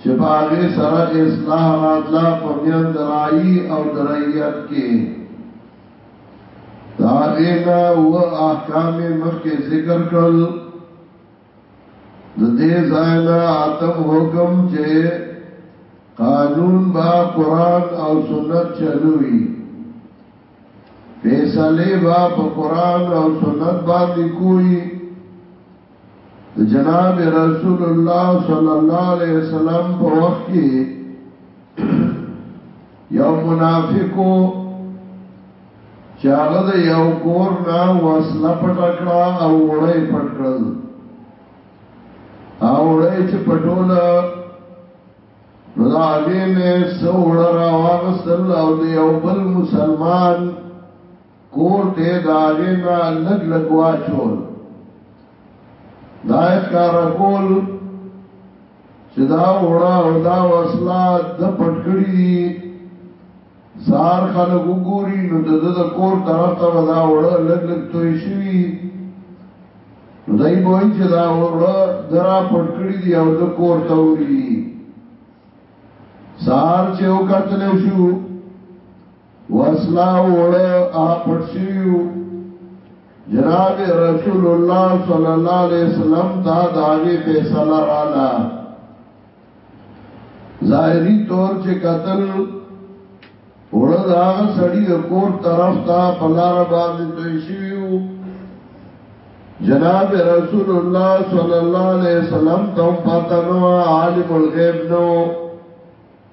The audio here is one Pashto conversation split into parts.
چې په هغې سره اصلاح راتله په میند رایي او درعیت کې د هغې نه اوه احکام یې مخکې ذکر کړل د دې ځای نه اتم حکم چې قانون با قرآن او سنت چلوي فیصله با په قرآن او سنت باندې کوي جناب رسول الله صلی الله علیه وسلم په وخت کې یو منافقو چاغه د یو کور نه وسله پټکړه او وړې پټکړل او وړې چې پټول نو دا هغه نه سوړ را واغسل او د یو بل مسلمان کور ته دا غینا لګ لګ واچول دا کار کول چې دا وړا او دا وسلا د پټکړی دي سار خلک وګوري نو د د کور طرف ته ودا وړا لګ لګ توي شي نو دای په ان چې دا وړا درا پټکړی دي او د کور ته وړي سار چې وکړل شو وسلا وړه هغه پټ شویو جناب رسول الله صلی الله علیه وسلم دا داغي فیصله رااله ظاهری طور چې قتل وړه دا سړی د کور طرف ته بلار باندې دوی شیو جناب رسول الله صلی الله علیه وسلم ته پاتنو عالم الغیب نو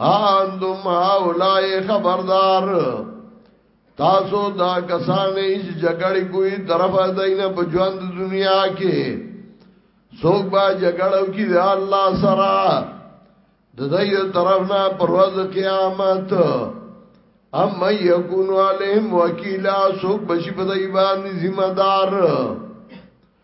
هاندم هاولای خبردار تاسو دا کسانې چې جګړې کوي طرف دینه په ژوند دنیا کې څوک به جګړه کوي د الله سره د دې طرف نه پرواز قیامت ام یکونو علیهم وکیلا څوک بشي په دې باندې ذمہ دار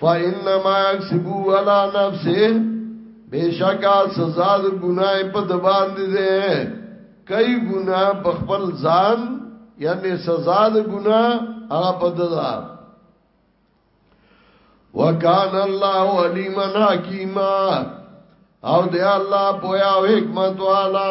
فإنما يكسبو على نفسه بشکا سزا د ګناي په د باندې ده کای ګنا په خپل ځان یعنی سزا د ګنا هغه په د ده وکان الله علیما حکیما او دی الله پویا او حکمت والا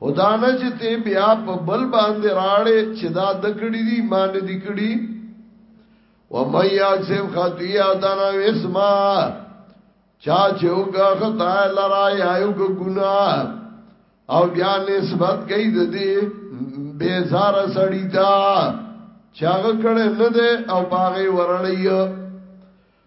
خدانه چې ته بیا په بل باندې راړې چې دا دکړې دي مان دي کړې و مې یاسم خطیا دنا اسما چا چې وګه خدای لرا یا یو ګنا او بیا نسبت کوي د دې بے زار سړی تا چاغه کړه نه ده او باغې ورړی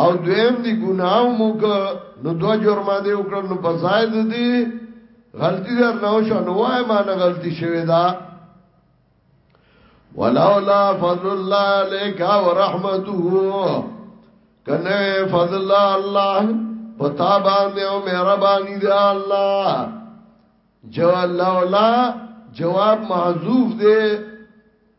او دویم دی ګناه مو ک نو دو جرمه دی وکړ نو په ځای د دې غلطی در نه وشو نو وای ما نه غلطی شوی دا ولولا فضل الله عليك ورحمته کنه فضل الله پتا باندې او مهرباني دی الله جو لولا جواب محذوف دی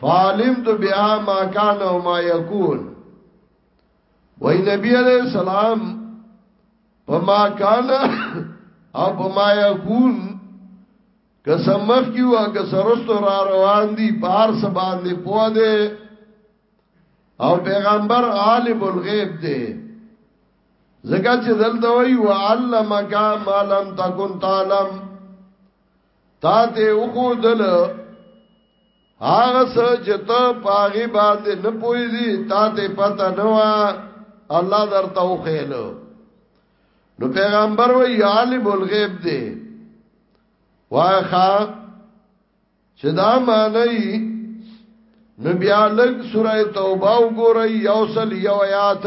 فعلمت بها ما كان وما يكون وای نبی علیہ السلام پما کان او پما یکون کسمخ کیو او کسرستو را روان دی بار سبان دی پو دی او پیغمبر عالم الغیب دی زکا چه دلتا وی وعلمکا ما لم تکن تعلم تا ته وګودل هغه چې ته پاغي باندې نه پويږي تا ته پته نه وا الله درته وخیل نو پیغمبر وی عالم الغیب دی واخا چې دا معنی نبی الک سوره توبه وګورئ یوصل یو آیات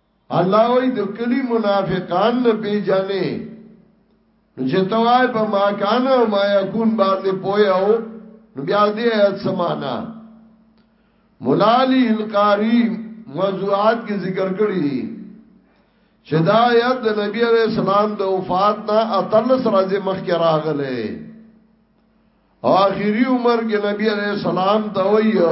الله وی د کلی منافقان نه پیجنې نو چې توای په ما کان او ما یکون باندې پویاو نو بیا دې آیت سمانا مولالی القاری موضوعات کې ذکر کړی دي چې دا آیت د نبی علیہ السلام د وفات نه اتلس راځي مخکې راغله او اخیری عمر کې نبی علیہ السلام ته ویو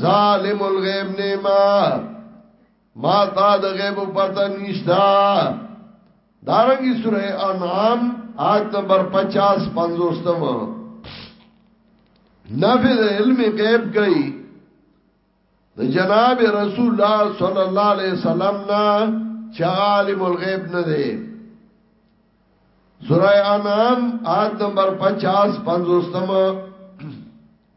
ظالم الغیب نیما ما تا د غیب پته نشتا دارنګي سوره انعام آیت نمبر 50 پنځوستم نفذ علم غیب گئی د جناب رسول الله صلی الله علیه وسلم نا چا عالم الغیب نه دی سوره انعام آیت نمبر 50 پنځوستم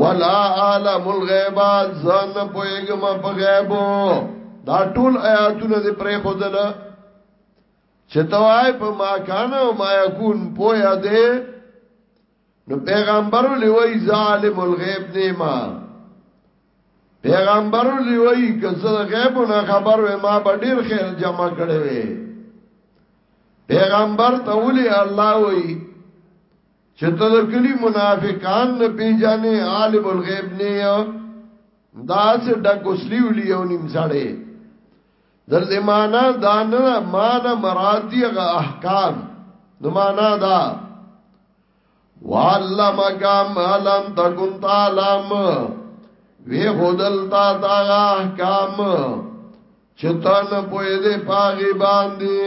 ولا عالم الغیب ځان نه پويګم په غیبو دا ټول آیاتونه دې پرې خودل چې توای په ما کان او ما یکون پویا دې نو پیغمبر لوی ظالم الغیب نیما پیغمبر لوی کزه غیب نه خبر و ما به ډیر خیر جمع کړي وي پیغمبر ته ولي الله وی چې ته د کلی منافقان نه پیژنې عالم الغیب نه یې دا څه د کوسلی ولي او نیم سړې در دې معنا دا نه معنا مرادی غ احکام نو معنا دا والله کام علم تکون تعلم وی خودل تا تا احکام چتن پوی دې پاغي باندې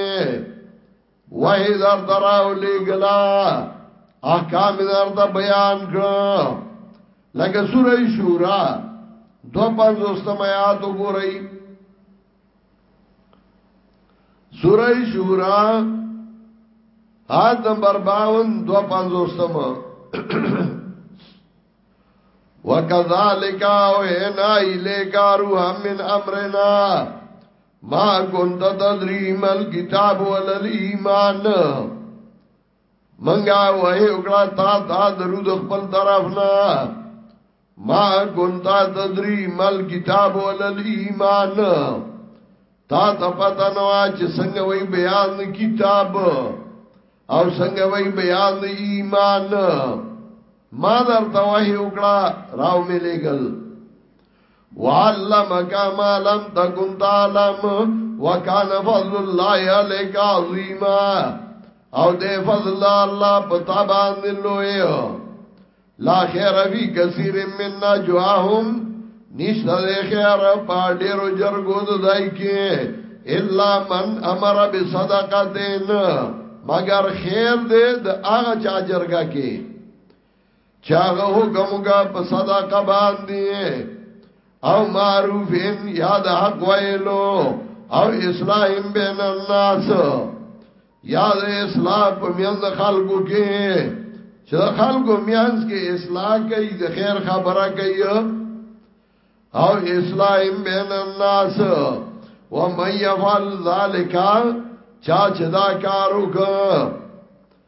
وحی در تراو لګلا احکام در ته بیان کړه لکه سوره شورا دو پنځوستم آیات وګورئ سوره شورا آیت نمبر 52 دو پنځوستم وکذالک او انا الیک روح من امرنا ما كنت تدري ما الكتاب ولا الايمان منګه وای وکړه تا دا درود خپل طرف نه ما كنت تدري ما الكتاب ولا الايمان تا ته پتا نو چې څنګه وای بیان کتاب او څنګه وای بیان ایمان ما درته وای وکړه راو ملګل وعلمك ما لم تكن تعلم وكان فضل الله عليك عظيما او دې فضل الله پتا باندې لوی لا خیر فی کثیر من نجواهم نشته خیر په ډیرو جرګو د دای کې الا من امر بصدقتین مگر خیر دې د هغه چا جرګه کې چاغه حکم کا په صدقه باندې او معروف ان یاد حق ویلو او اصلاح بین الناس یاد اصلاح په میند خلکو کې چې خلکو میانس کې اصلاح کوي د خیر خبره کوي او اصلاح بین الناس و من یفعل ذالکا چا چې دا کارو که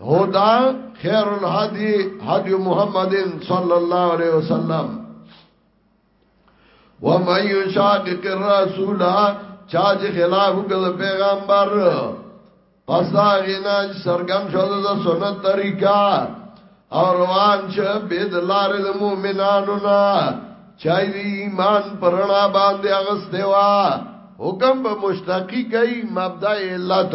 هدا خیر الهدی هدی محمد صلی الله علیه وسلم ومن یشاقق الرسول چا چې خلاف وکړ پیغمبر پس دا غینا سرګن شو د سنت طریقہ او روان شه بيد لار د مؤمنانو نا چای دی ایمان پرنا باندې اغستوا حکم به مشتاقی کوي مبدا علت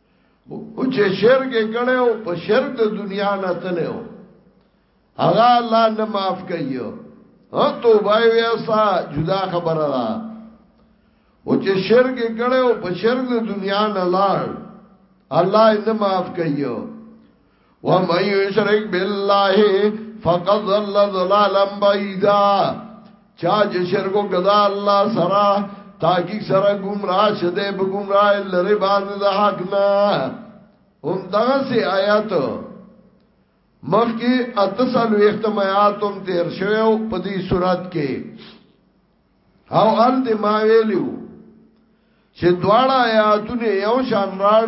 او چې شرک کړي او په شرک د دنیا نه تنه او هغه الله نه معاف کوي ها توبه ویسا جدا خبره ده او چې شرک کړي او په شرک د دنیا نه لاړ الله یې نه معاف کوي ومن يشرك بالله فقد ضل ضلالا بعيدا چا چې شرک وکړه الله سره تاکي سره گمراه شده به گمراه لري باندې د حق نه هم دا سي آیات مخکې اتصالو اختمایاتم تیر شویو په دې صورت کې او ال دې ما ویلو چې دواړه آیاتونه یو شان راړ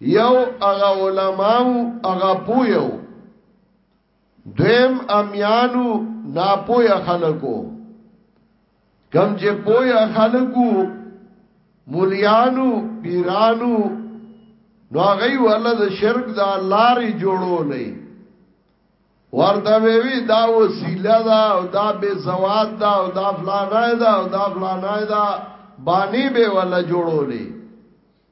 یو هغه علماو هغه پویو دویم امیانو ناپویا خلکو کم چې پویا خلکو مولیانو پیرانو نو هغه ولا د شرک دا لارې جوړولې ورته وی دا وسیله دا او دا به زواد دا او دا فلانه دا او دا فلانه دا باندې به ولا جوړولې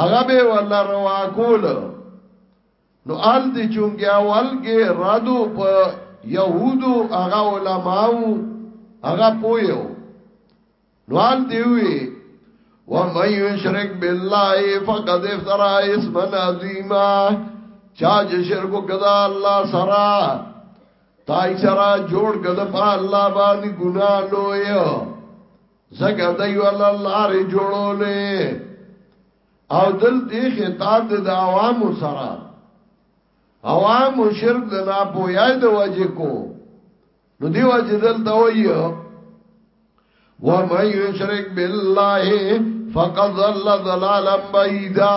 هغه به ولا روا کول نو آل دی چونګه اول کې رادو په يهودو هغه علماو هغه پويو نو آل دی وی و من یشرک بالله فقد افترا اسما عظیما چا چې شرک وکړه الله سره تای سره جوړ کده په الله باندې ګناه لوی زګه د یو الله لارې جوړولې او دل دې خطاب د عوامو سره عوام شرک د نه پویای د وجه کو نو دی وجه دل ته وایو و مې یشرک بالله فقد ضل ضلالا بعیدا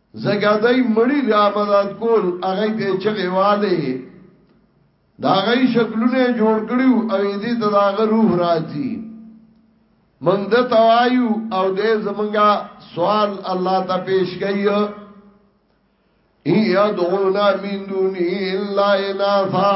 ځکه دای مړی رامداد کول هغه ته چغه والے دا غي شکلونه جوړ کړیو او دې ته دا روح راځي مونږ د توایو او دې زمونږه سوال الله ته پیش کړي ای ادعونا من دونی الا اناثا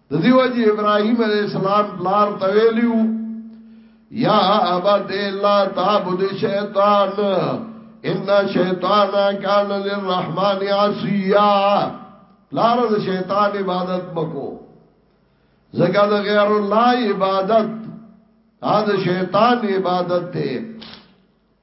د دې وجه ابراهيم عليه السلام بلار تویلیو یا ابا دې لا تعبد شیطان ان شیطان کان للرحمن عصیا لار د شیطان عبادت مکو زګا د غیر الله عبادت دا د شیطان عبادت ته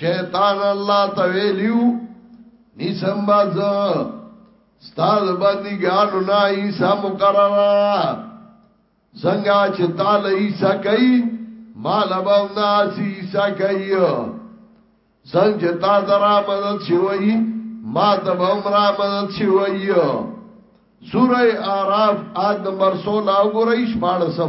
شیطان الله ته ویلو نیسم باز ستاد باندې ګانو نه عیسی مقرره څنګه چې تعالی عیسی کوي مال به نه عیسی کوي څنګه چې تا درا مدد شوی ما ته به عمر مدد شوی سوره اعراف آد نمبر 16 وګورئ 14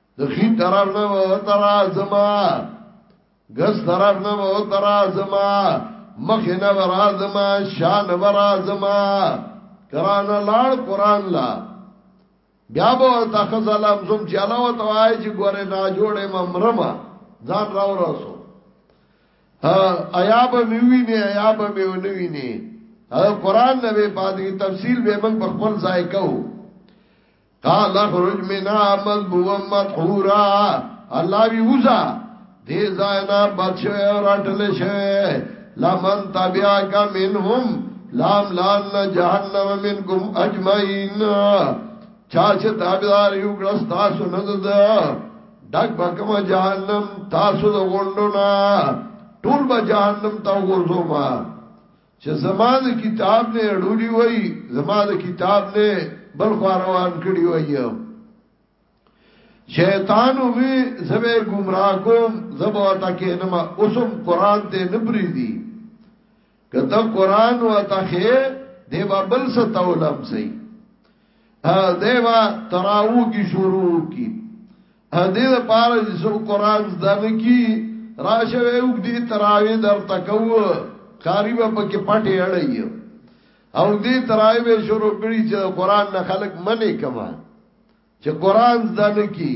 د خي طرف نه و تر ازما ګس طرف نه و تر ازما مخ نه ور ازما شان ور ازما قران لاړ قران لا بیا به تا خزلم زم چې الله وتعالى چې ګوره نا جوړه ممرما ځان راو راسو ایا به میوی نه ایا به میو نه ویني قران نه به پاتې تفصیل به موږ په خپل ځای کوو قال اخرج منا مذبوا مدحورا الله وی وزا دې زاینا بچو رټل شوی لمن تبیا کا منهم لام لان جهنم منکم اجمعین چا چې تابعدار یو ګړس تاسو نه ده دک بکم جهنم تاسو د غوندو نه ټول به جهنم ته ورځو ما چې زما د کتاب نه اړولي وای زما د کتاب نه بل خو روان کړی وای شیطان وی زبه گمراه کوم زبه تا کې نما اوسم قران ته نبري دي کته قران و ته خې دی بابل ستولم سي دیوا تراو کی شروع کی دې د پاره چې سو قران زده کی راشه ویوګ دې تراوی در تکو قاری به پکې پټه اړای او دې تراوی به شروع کړي چې قران نه خلق منې کما چې قران زده کی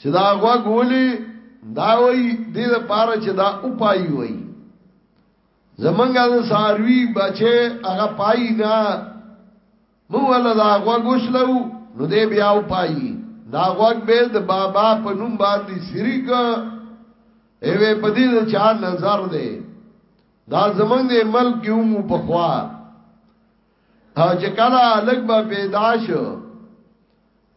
چې دا غوږ ولي دا وای دې د پاره چې دا او پای وای زمنګ د ساروی بچي هغه پای نه مو ولا دا غوږ وشلو نو دې بیا او پای دا غوږ به د بابا په نوم باندې شریک ایوه پدې د چا نظر دی دا زمنګ دې ملک یو مو بخوا او چې کله لګ به پیدا شو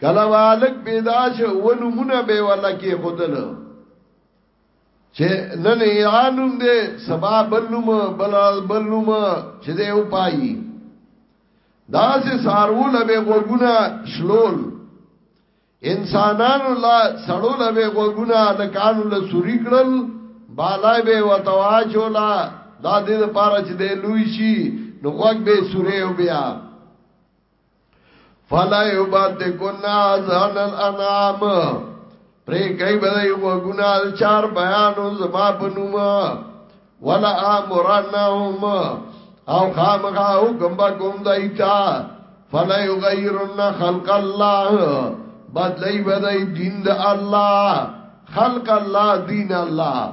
کله والک پیدا شو ونمونه به ولا کې خودل چې نن یانوم دې سبا بلوم بل بلوم چې دې او پایي دا سه سارول به غوګونه شلول انسانانو لا سړول به غوګونه لکانو له سوري کړل بالا به وتواجولا دا دې لپاره چې دې لوی شي نو غوګ به سوري او بیا فلا یبدکن اذان الانام پرې کوي به یو ګنال چار بیانو زما بنوما ولا امرنهم او خامغا او ګمبا ګم دایتا فلا یغیرن خلق الله بدلی بدای دین د الله خلق الله دین الله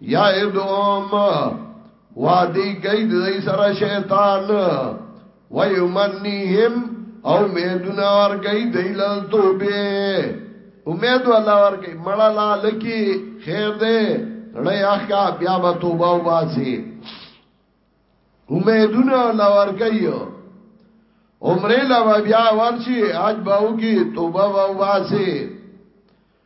یا ادوم وادی گئی دی سر شیطان ویمنیهم او میدونا ورکی دی لل توبی امیدو اللہ ورکی مڑا لا لکی خیر دے رڑی اخکا بیا با توبہ و باسی امیدونا اللہ ورکی عمره لبا بیا ورشی حج باو کی توبہ و باسی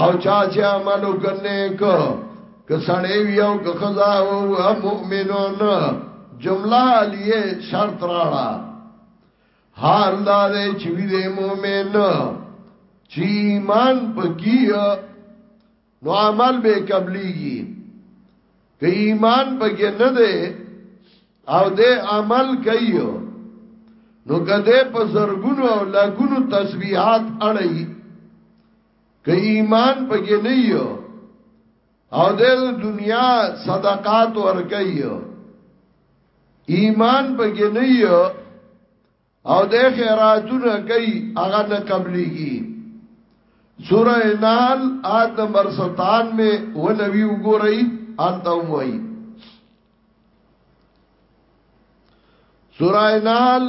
او چا چې عمل وکنه کو که سړی وی او که خزا او مؤمنون جمله علیه شرط راړه حال دا دی چې وی دی مؤمن چې ایمان پکې نو عمل به قبليږي که ایمان پکې نه دی او دې عمل کوي نو کده په زرګونو او لګونو تسبیحات اړي که ایمان پکې نه یو او د دنیا صدقات ورکي ایمان پکې نه یو او د خیراتونه کوي هغه نه قبليږي سورہ نحل آیت نمبر 97 و نبی وګورئ آلته وای سورہ نحل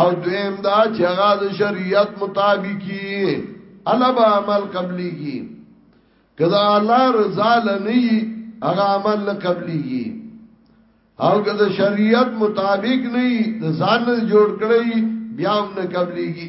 او دویم دا چې هغه د شریعت مطابقي الله به عمل قبليږي کله الله رضا لنی هغه عمل نه قبليږي او که د شریعت مطابق نه د ځان جوړ کړی بیا هم نه قبليږي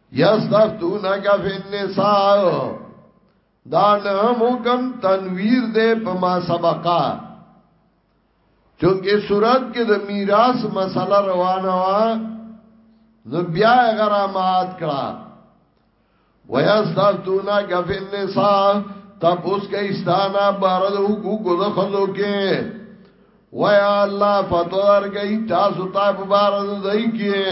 یستفتون کفی النساء دا نهم حکم تنویر دے پا ما سبقا چونکہ صورت کې د میراث مسله روانه وا نو بیا غرامات کړه ویستفتونا کفی النساء تب اس کا استانا بارد حقوق و دخلو کے ویا اللہ فتور گئی تاسو تاب بارد دائی کیے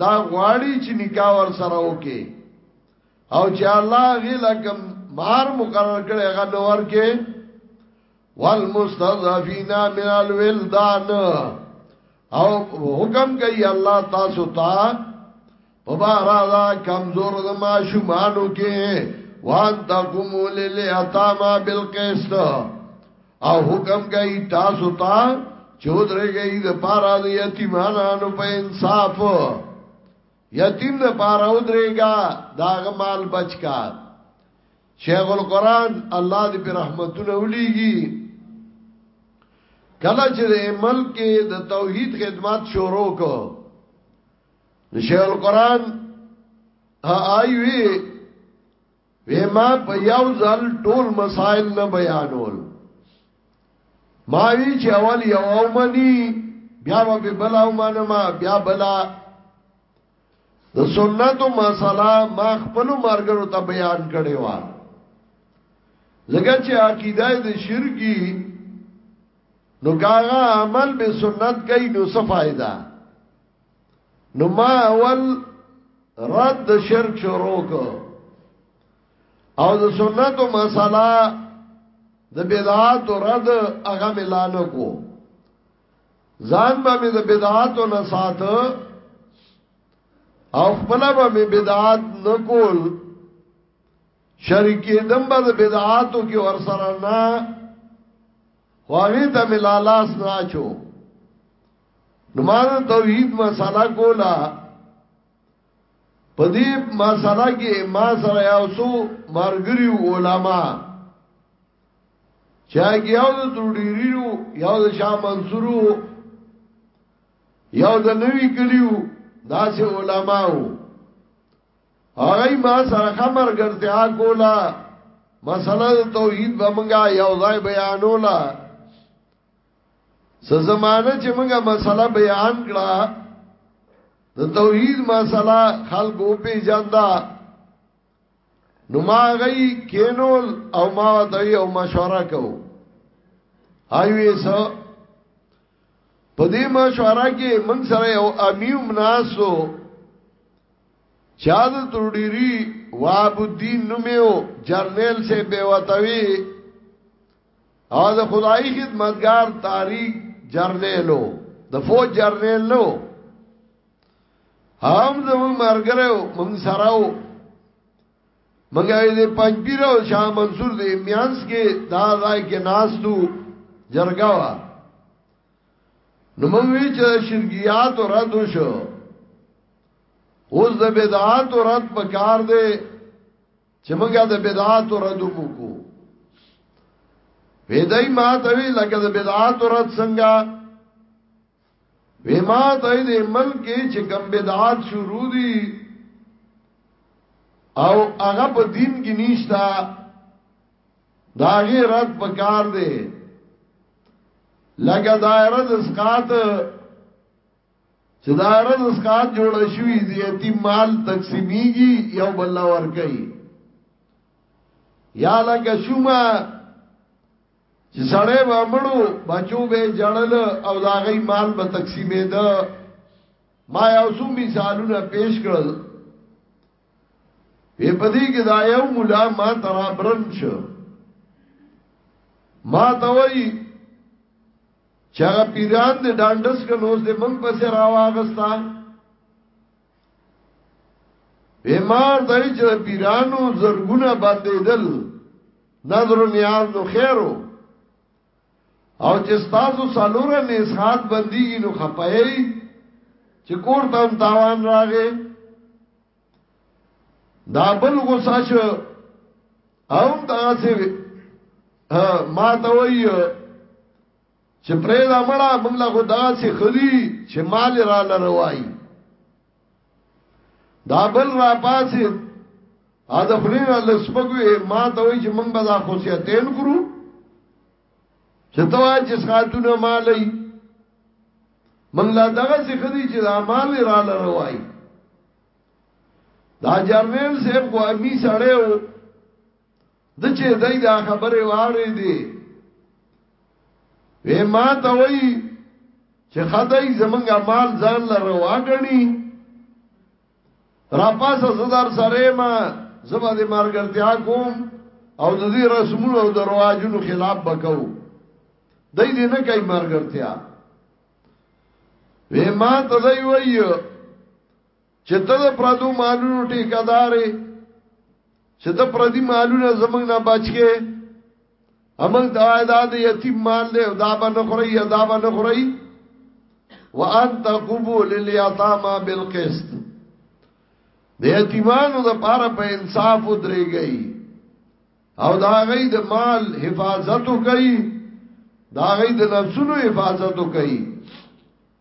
دا غواړي چې نکاح ور سره وکي او چې الله غلا کم مار مقرر کړي هغه نور کې والمستضعفين من الولدان او حکم کوي الله تاسو ته په بار دا کمزور د ماشومانو کې وان تقوموا لليتامى بالقسط او حکم کوي تاسو ته چودره گئی د پارا د یتیمانانو په انصاف یتیم د پارا ودرېګا داغه مال بچکا شیخ القران الله دې په رحمتونو ولېږي کله چې د ملک کې د توحید خدمات شروع کو شیخ القران آی وی وی ما په یو ځل ټول مسائل نه بیانول ما وی چې اول یو او منی بیا به بل او منما بیا بلا د سنتو مسله ما خپل مرګرو ته بیان کړي و لکه چې عقیده د شرکی نو کاغه عمل به سنت کوي نو څه فائدہ نو ما اول رد شرک شروع کو او د سنت او مساله د بدعات او رد هغه ملان کو ځان به مې د بدعات او نسات او خپل به مې بدعات نکول شریکی دم به د بدعات او کې ور سره نه واغې ته ملالاس نه چو نو ما توحید مساله کولا په دې مساله کې ما سره یو څو مرګري علما چا کې یو د تروډیرو یو د شاه منصورو یو د نوی کلیو داسې علماو هغه ما سره خمر ګرځیا کولا مسله توحید بمنګا یو ځای بیانولا څه زمانه چې موږ مسله بیان کړه د توحید مسله خلکو په جاندا نو ما غي کینول او ما دوی او مشوره کو آیوې سو په دې مشوره کې موږ سره یو امیوم ناسو چا د ترډيري واب الدين نوميو جرنیل سے بیوتوی او د خدای خدمتگار تاریخ جرنیلو د فوج جرنیل نو هم زمون مرګره مونږ سره و مونږ یې د پنځپیر او شاه منصور د میانس کې دا ځای کې ناستو جرګه وا نو مونږ وی چې شرکیات رد شو اوس د بدعات رد پکار دی چې موږ د بدعات رد وکړو وېدای ما ته وی لکه د بدعات رد څنګه وې ما ته دې ملک کې چې کم بدعات شروع دي او هغه په دین کې نشتا دا غي رد پکار دی لګا دایره د اسقات چې دا ورځ اسکان جوړ شوی دی یتیم مال تقسیمیږي یو بل ور کوي یا لکه شوما چې سړی به مړو بچو به جړل او دا غي مال به تقسیمې ده ما یو څو مثالونه پیش کړل وی پدې کې دا یو مولا ما ترا برن شو ما ته وای چې هغه پیران دې ډانډس کړي اوس دې موږ پسې راواغستا بیمار دای چې پیرانو زرګونه باندې دل نظر نیاز نو خیرو او چې تاسو سالور نه سات بنديږي نو خپایي چې کور ته هم تاوان راغې دا بل غوسه شو او دا سي ما ته وایي چې پرې دا مړه موږ له خدا سي خدي چې مال را لروي دا بل را پاسید ا د خلین الله سپګوي ما ته وای چې موږ به دا خصيتين کړو چې توا چې خاتون مالي موږ لا دغه څه خدي چې دا مال را لروای دا جرنیل صاحب کو امی سړیو د چې دای دا خبره واره دي وې ما ته وای چې خدای زمونږه مال ځان لره واګنی را پاسه زدار سره ما زبا دې مارګرتیا کوم او د دې رسمونو او درواجونو خلاف بکاو دای دې نه کوي مارګرتیا وې ما ته دی وای چې ته د پردو مالونو ټیکادارې چې ته پردي مالونه زمنګ نه بچکه امنګ دا دا د یتیم مال دی دا به نه خوري دا به نه خوري وان تقبو للیتاما بالقسط د یتیمانو د پاره په انصاف ودرېږي او دا غي د مال حفاظت کوي دا غي د نفسونو حفاظت کوي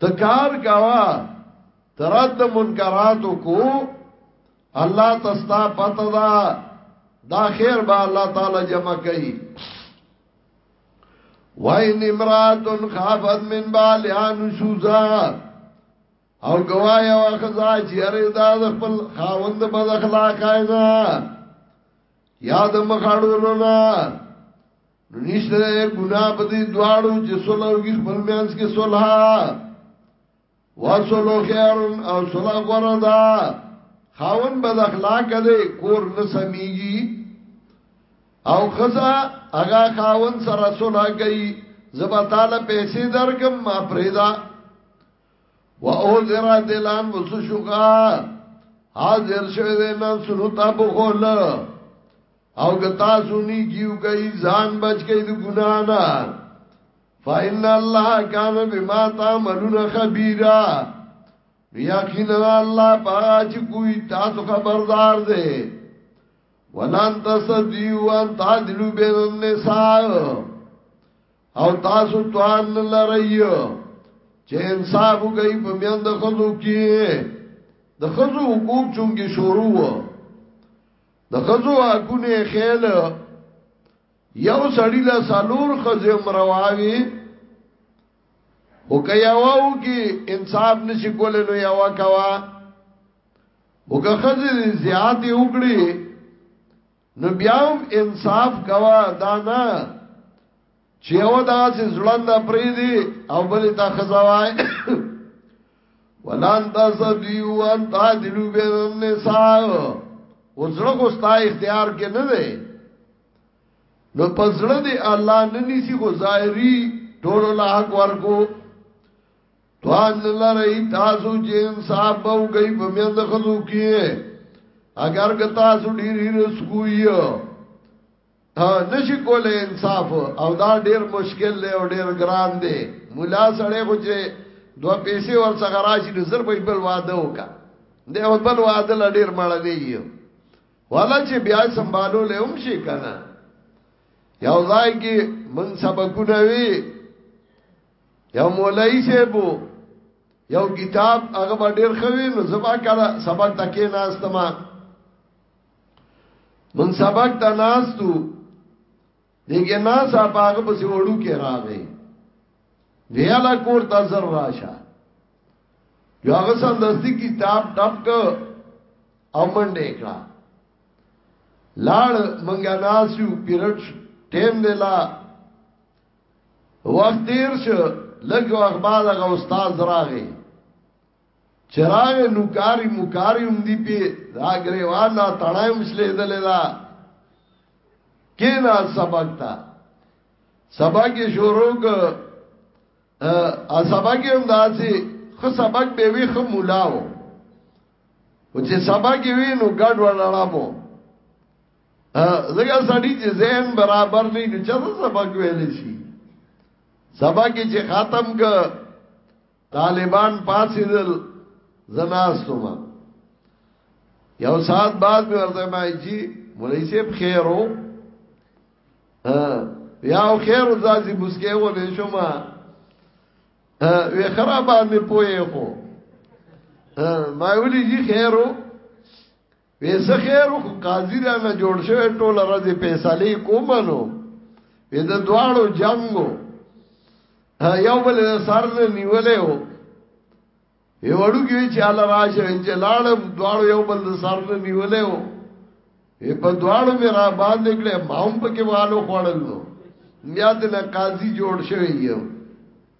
ته کار کاوه ترد منکراتو کو الله تستا پته دا دا خیر به الله تعالی جمع کوي وَإِنْ امْرَأَةٌ خَافَتْ مِنْ بَالِهَا نُشُوزًا او گوایا وخزا چې اره دا د خپل خاوند بد اخلاق اینا یاد مخاړولو نا نو نشته ګناه په دې دواړو چې صلح وکړي خپل میانس کې صلح وصلو خیر او صلح غره ده خاون بد اخلاق دی کور نه سميږي او خزا هغه خاون سره صلح کوي زبا تعالی پیسې درکم ما پرېدا و او ذرا دلان وسو شوغا حاضر شوه دې نن سنو تا بخول او که تاسو نیکیو کوي ځان بچ کوي د ګنا نه فإن الله كان بما تعملون خبيرا یقینا الله پاج کوئی تاسو خبردار دی ولن تصدیو ان تعدلو بین النساء او تاسو توان لرئیو چې انصاف کوي په میان د خزو کې د خزو حقوق چونګې شروع و د خزو حقونه خېل یو سړی له سالور خزو مرواوي او که یواو کې انصاف نشي کولای نو یوا کوا او که خزو زیات وګړي نو بیا انصاف کوا دانا چې او دا چې ځلند پرې دی او بل تا خزوای ولان تاسو دی او ان تا دلو به نه ساو وزړه کو ستا اختیار کې نه دی نو پزړه دی الله نه نيسي کو ظاهري ټول له حق ورکو توان لری تاسو چې انصاف به وګي په مند خلو کې اگر که تاسو ډیر رسکو یو نشي کوله انصاف او دا ډیر مشکل دی او ډیر ګران دی مولا سړی خو چې دوه پیسې ور څنګه راشي نو زر به بل واده وکا دی او بل واده لا ډیر مړ دی یو والا چې بیا سنبالو له هم شي کنه یو ځای کې من سبقونه وی یو مولای شیبو یو کتاب هغه ډیر خوي نو زما کړه سبق تکې نه استما من سبق ته ناستو دغه ناس هغه په وړو کې راغې ویاله کور ته زر راشه یو هغه سم دستی کتاب ټپ ک او منډه کړه لاړ منګا ناسو پیرټ ټیم دی لا وخت تیر شو لږ وخت بعد هغه استاد راغی چراغ نوکاری مکاری هم دی پی دا گریوان دا تڑای مسلی دلی دا کینا سبق تا سبق شروع که سبق هم دا سی خو سبق بیوی خو مولاو او چې سبق وی نو گڑ وڑاڑامو زګا سړی چې ذهن برابر نه نو چا سبق ویلې شي سبق چې ختم ک طالبان پاسیدل زناستوما یو ساعت بعد می ورته ما جی مولای سیب خیرو یا خیر زازی بسکه و به شما وی خرابان می پوی خو ما ویلی جی خیرو وې څه خیر خو قاضي را نه جوړ شوی ټول راځ فیصله کومنو وې د دواړو جنگو یو بل سر نه نیولې و یو وړو کې چې الله راشه چې لاړم دواړو یو بل سر نه نیولې و یې په دواړو مې را باندې کړې ماوم پکې والو خوړل نو بیا د قاضي جوړ شوی یو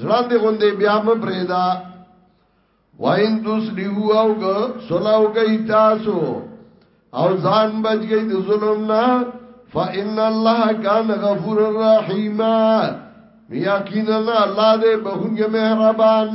زړان دی غوندې بیا م پرېدا واین دوس لیو او ګ سلاو گئی تاسو او ځان بچ گئی د ظلم نه فإن الله کان غفور الرحیم یقینا الله دې بهونګه مهربان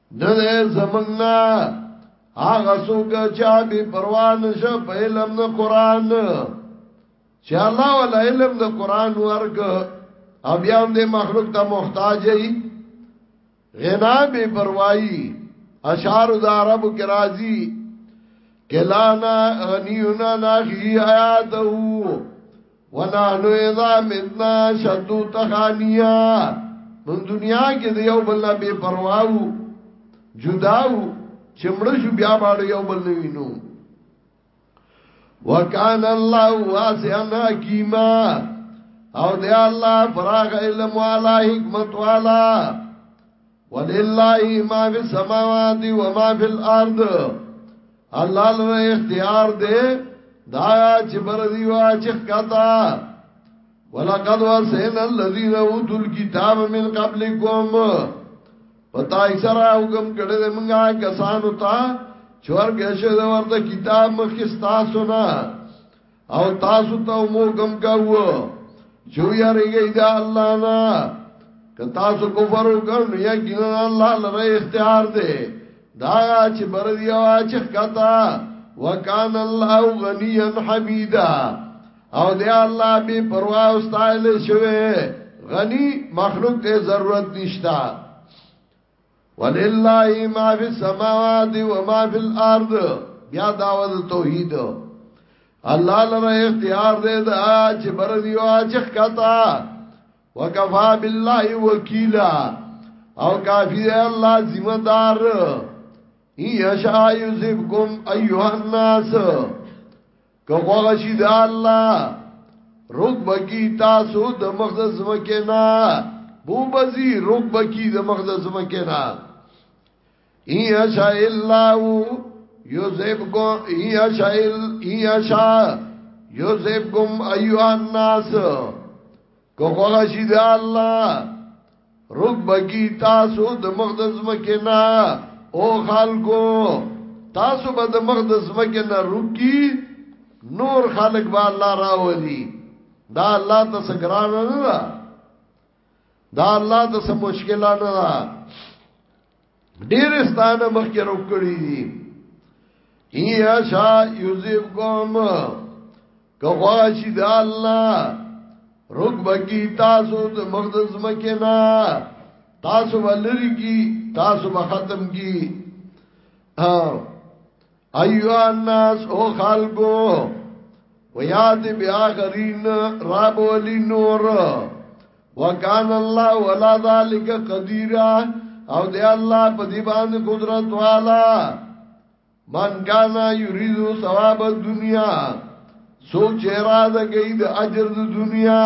نه ده زمنګنا هغه څوک چا به پروا نشه په علم د قران چې الله ول علم د قران ورګ او بیا هم د مخلوق ته محتاج ای غنا به پروايي اشعار د عرب کې راځي کلانا غنیونا ناخی آیاتو ونحن اذا متنا شدو تخانیا من دنیا کې د یو بل بے پرواو جداو چمړ شو بیا باندې یو بل وینو وکان الله واسعا حکیما او دی الله فراغ علم والا حکمت والا ولله ما فی السماوات و ما فی الارض الله لره اختیار دی دا چې بر دی وا چې کتا ولقد وسن الذين اوتوا الكتاب من قبلكم پتا ایسرا حکم کړه د منګه کسانو ته چور ګشه ورته کتاب مخ کې تاسو نه او تاسو ته مو غم کاوه جو یریږي دا الله نه که تاسو کفر وکړ نو یقینا الله لره اختیار دی دا چې بر دی او چې کتا وکان الله غنیا حمیدا او دی الله به پروا او ستایل شوی غنی مخلوق ته ضرورت نشتا ولله ما فی السماوات و ما فی الارض بیا داوود توحید الله لره اختیار دې دا چې بر دیو اچخ کتا وکفا بالله وکیلا او کافی دی الله ذمہ دار ای یشا یذبکم ایها الناس کوم هغه شي د الله روک بکی تاسو د مقدس مکینا بو بزی روک بکی د مقدس مکینا ای اشا الله یوزب کو ای اشا ای اشا یوزب کوم ایو الناس کو کولا شي دا الله رب بگی تاسو د مقدس مکه نه او خلکو تاسو به د مقدس مکه نه روکی نور خلق به الله راولي دا الله ته سګران نه دا الله ته سم مشکل نه ډیر ستانه مخکې رو کړی دي یا شا یوزیب کوم کغواشی دا الله رک بکی تاسو د مقدس مکه نا تاسو ولری کی تاسو به ختم کی ها ایو الناس او خلقو ویاد بیا غرین رب ولی نور وکان الله ولا ذالک قدیرا او دی الله په دی باندې قدرت والا من کانا یریدو ثواب الدنیا سوچ اراده گئی د اجر د دنیا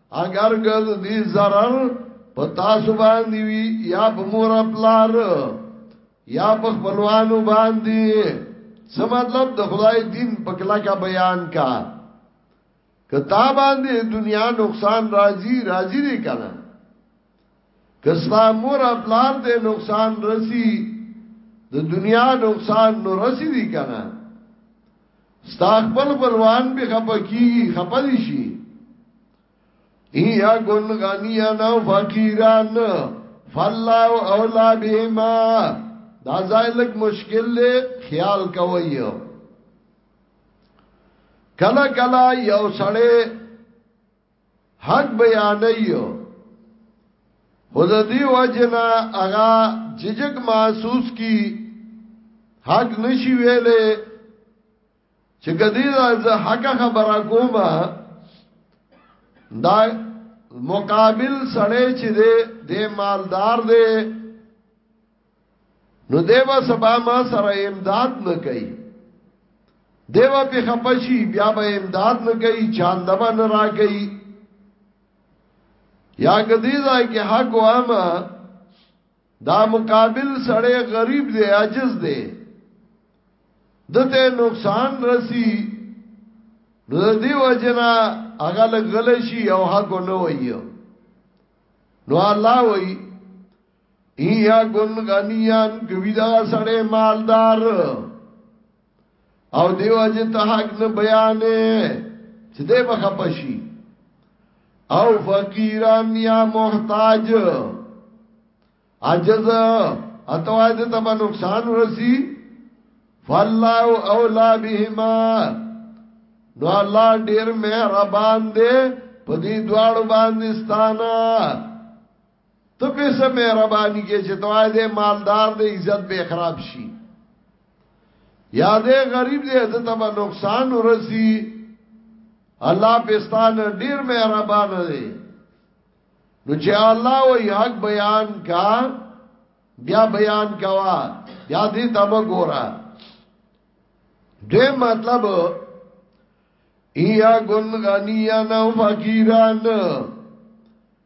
اگر ګز دی zarar په تاسو باندې وی یا په مور خپلار یا په خپلوانو باندې څه مطلب د خدای دین په کلا کا بیان کا کتا باندې دنیا نقصان راځي راځي نه کړه کستا مور پلار ته نقصان رسی د دنیا نقصان نو رسی دی کنه ستا خپل بلوان به خپکی خپدی شي یا ګن غنیا نو فقیران فالله اولا بهما دا ځای لک مشکل له خیال کوي کله کله یو سړی حق بیانیو خود دی وجنا اغا ججک محسوس کی حق نشی ویلے چې کدی دا حق خبره کومه دا مقابل سړی چې دی د مالدار دی نو دیو سبا ما سره امداد نه کوي دیو په خپشي بیا به امداد نه کوي چاند به نه راګي یا کدی ځای کې حق وامه دا مقابل سړی غریب دی عاجز دی دته نقصان رسی نو دی وجنا هغه لګل شي او حق نه وایو نو الله وایي ایا ګن غنیان کوي دا سړی مالدار او دیو اجه ته حق نه بیانې چې دې بخا پشي او فقیران یا محتاج عجز اتوای دې ته نقصان ورسی فالله اولا بهما نو الله ډیر مهربان دی په دې دواړو باندې ستانه ته به سم مهرباني کې چې توای دې مالدار دې عزت به خراب شي یا دې غریب دې ته تبا نقصان ورسی الله پستان ډیر مهربان دی نو چې الله وې حق بیان کا بیا بیان کوا یا دې تبا ګورا دې مطلب ایا ګن غنیان او فقیران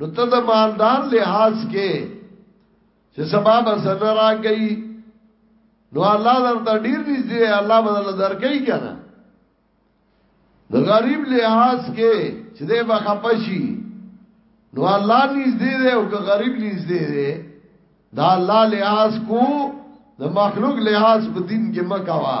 نو ته د مالدار لحاظ کې چې سبا به سره راګي نو الله درته ډیر نږدې الله بدل درکې کنه د غریب لحاظ کې چې دې به خپشي نو الله نږدې دی او که غریب نږدې دی دا الله لحاظ کو د مخلوق لحاظ په دین کې مکوا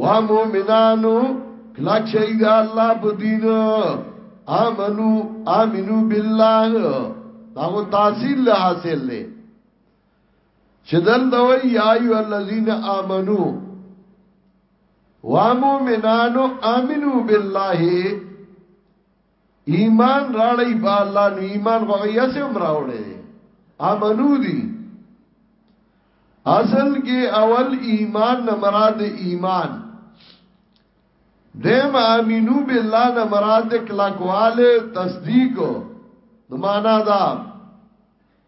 وا مومنانو کلک شئ د الله په دین امنو امنو بالله دا غو تحصیل له حاصل دی چې دل دوی یا ایو الذین امنو وا مومنانو امنو بالله ایمان راړی په الله نو ایمان خو یې اسم راوړی امنو دی اصل کې اول ایمان نه مراد ایمان دیم امینو بالله نه مراد کلاکواله تصدیق نو معنا دا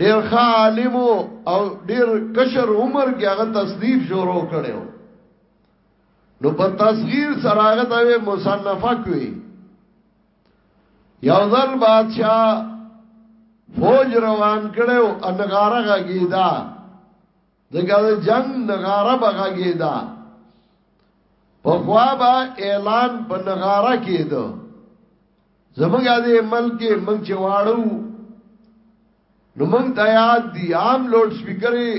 ډیر عالم او ډیر کشر عمر کې هغه تصنیف شروع کړو نو په تصغیر سره هغه ته مصنفه کوي یو ځل بادشاہ فوج روان کړو انغارغه گیدا دغه جنگ نغاره بغاګی دا په خوا به اعلان په نغاره کېدو زمونږ دې ملک کې مونږ چې واړو نو مونږ ته یاد دي عام لوډ سپیکرې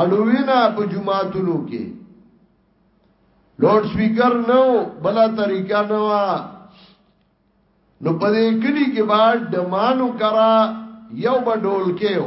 اړوینا په جمعاتونو کې لوډ سپیکر نو بلا طریقہ نو نو په دې کلی کې بعد دمانو کرا یو بډول کېو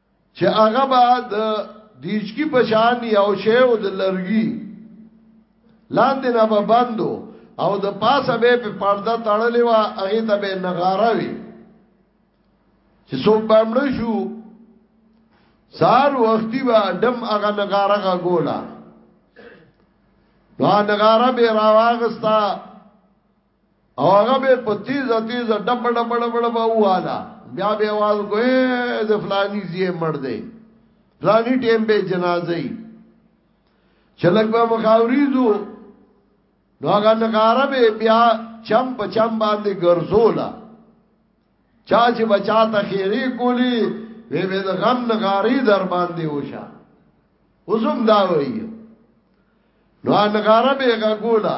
چې هغه بعد دیچکی پشان یو شی او د لرګي لاندې نه به بندو او د پاسه به په پرده تړلې و هغه ته به نغاره وي چې څوک باندې شو سار وختي به دم هغه نغاره غا ګولا نو نغاره به راواغستا او هغه به په تیز تیز ډپ ډپ ډپ ډپ والا بیا به आवाज کوی د فلانی زیه مړ دی فلانی ټیم به جنازه ای چلک به مخاوریزو نو هغه نغاره به بیا چم په چم باندې ګرځولا چا چې بچا ته خیری کولی وی به د غم نغاری در باندې وشا وزم دا وایي نو نغاره به غولا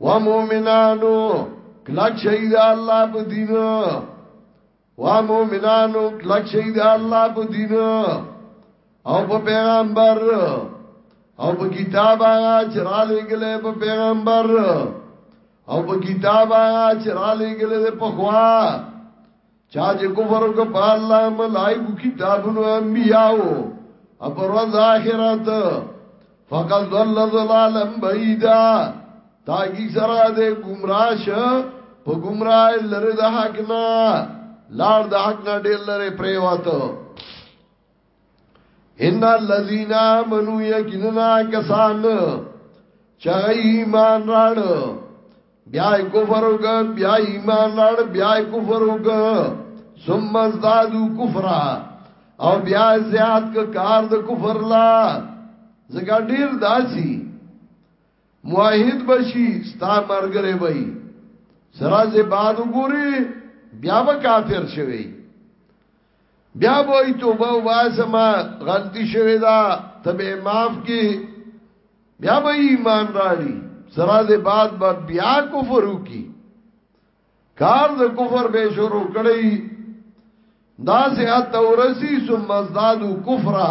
و مومنانو کلک شهید الله په دین و مومنانو کلک شهید الله په دین او په پیغمبر او په کتاب هغه چې را لېګلې په پیغمبر او په کتاب هغه چې را لېګلې په خوا چا چې کفر وکړ په الله ملائکه کتابونو انبیاو او پر ورځ آخرت فقط ضل ضلالا بعیدا تاګي سره دې گمراه شه په گمراه لره د حق نه لار د حق نه ډېر لره پریواتو ان الذين امنوا يقيننا کسان چا ایمان راړ بیا کفر وک بیا ایمان راړ بیا کفر وک ثم ازدادوا كفرا او بیا زیات کا کار د کفر لا زګا ډیر داسي موحد بشي ستا مرګره وای سرازه باد وګوري بیا به کافر شوی بیا وای توبه واسم غلطی شوی دا ته به معاف کی بیا به ایمان راړي سره دې بعد به بیا کفر وکي کار د کفر به شروع کړی دا سه اتورسی ثم ازدادو کفرا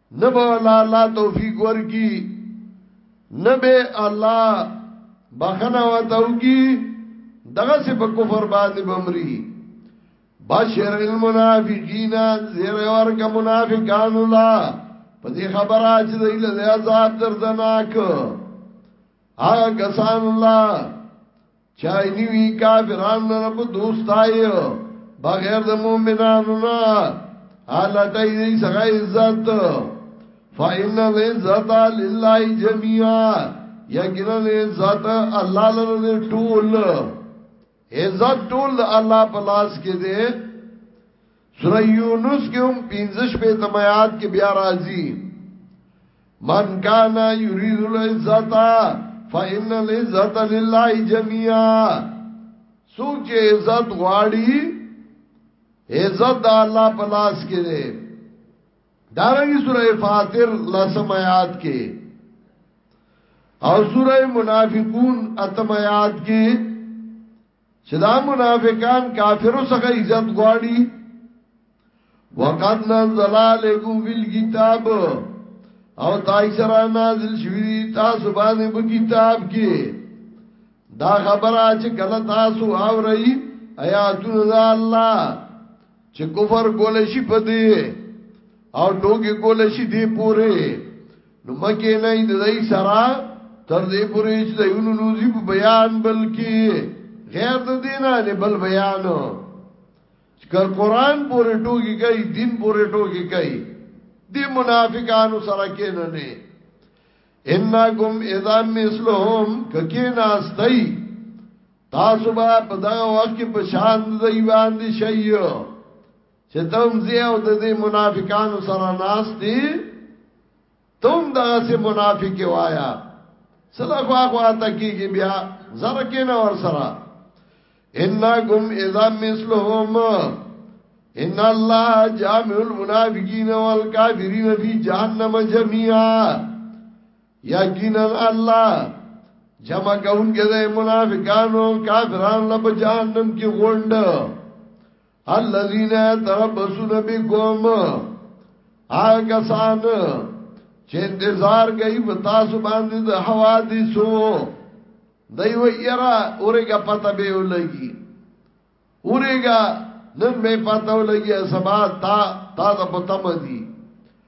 نه به الله الله توفیق ورکی نه به الله بخنه وتاوږي دغه څه په کفر باندې بمري بشر المنافقین زیر ورک منافقان الله په دې خبره چې د ایله عذاب دردناک هغه کسان الله چای نیوی کافران رب دوستای بغیر د مومنانو نه حالت ای سغه عزت فإن العزت لله جميعا یقینا عزت الله لره ټول عزت ټول الله په لاس کې دی سورہ یونس کې هم 15 په تمیات کې بیا راځي من کان یرید العزت فإن العزت لله جميعا سوچ عزت غواړي عزت د الله په لاس کې ده دارنګي سورہ فاطر لسم آیات کې او سورہ منافقون اتم آیات کې چې دا منافقان کافرو څخه عزت غواړي وقد نزل عليكم في الكتاب او تای سره نازل شوی دی تاسو باندې په کتاب کې دا خبره چې کله تاسو اورئ آیاتونه د الله چې کفر کول شي په دې او ټوګي کول شي دې پوره نو مکه نه د دې سره تر دې پورې چې د یو نوزي په بیان بلکې غیر د دینه نه بل بیانو چې قرآن پورې ټوکی کوي دین پورې ټوکی کوي دې منافقانو سره کې نه نه انکم اذا مثلهم ککی ناستای تاسو به په دا وخت کې په شان دی باندې شایو چې تم زی او د دې منافقانو سره ناس دي تم دغه سي منافق وایا صدا خو هغه ته کیږي بیا زره کې نه ور سره انکم اذا مثلهم ان الله جامع المنافقین والکافرین فی جهنم جميعا یقینا الله جمع کون کې د منافقانو کافرانو په جهنم کې غونډه الذين تربصون بكم هغه سان چې انتظار کوي په تاسو باندې د حوادثو دای و یرا اورګه پته به ولګي اورګه نن به پته ولګي سبا تا تا د پته مدي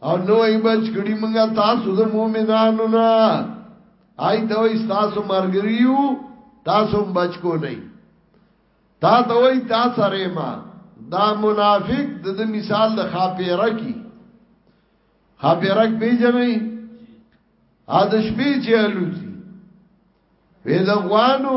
او نو ای بچ کړي مونږه تاسو د مؤمنانو نه آی ته وای تاسو مرګریو تاسو بچ کو نه تا ته وای تا سره ما دا منافق د د مثال د خاپیره کی خاپیره کی پیژنې ا د شپې چې الوزي وې د غوانو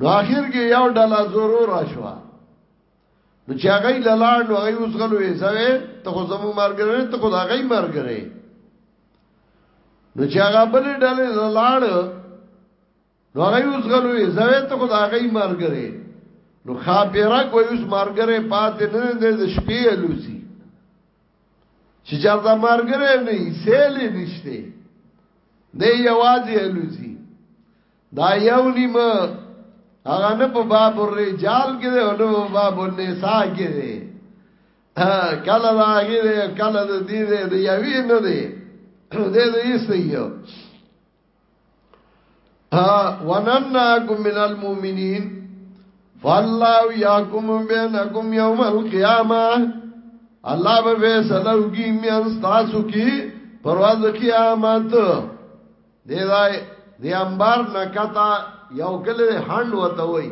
نو اخر کې یو ډله زورو را شو نو چې هغه لاله نو هغه اوس غلو یې زوي ته خو زمو مرګره ته خو دا غي مرګره نو چې هغه بل ډله لاله نو هغه اوس غلو یې زوي ته خو دا غي مرګره نو خاپیرا کوی اوس مرګره پاتې نه نه د شپې لوسی چې چرته مرګره نه یې سیلې نشته دی یوازې لوسی دا یو نیم هغه نه په باب الرجال کې دی او نه په باب النساء کې دی کله دا هغه دی کله د دې دی د یوې نه دی دې دې یې یو ها ونناکم من المؤمنین فالله یاکم بینکم یوم القیامه الله به فیصله وکي میان تاسو کې پرواز قیامت دی ځای دی انبار نکتا یو کلی هند وته وای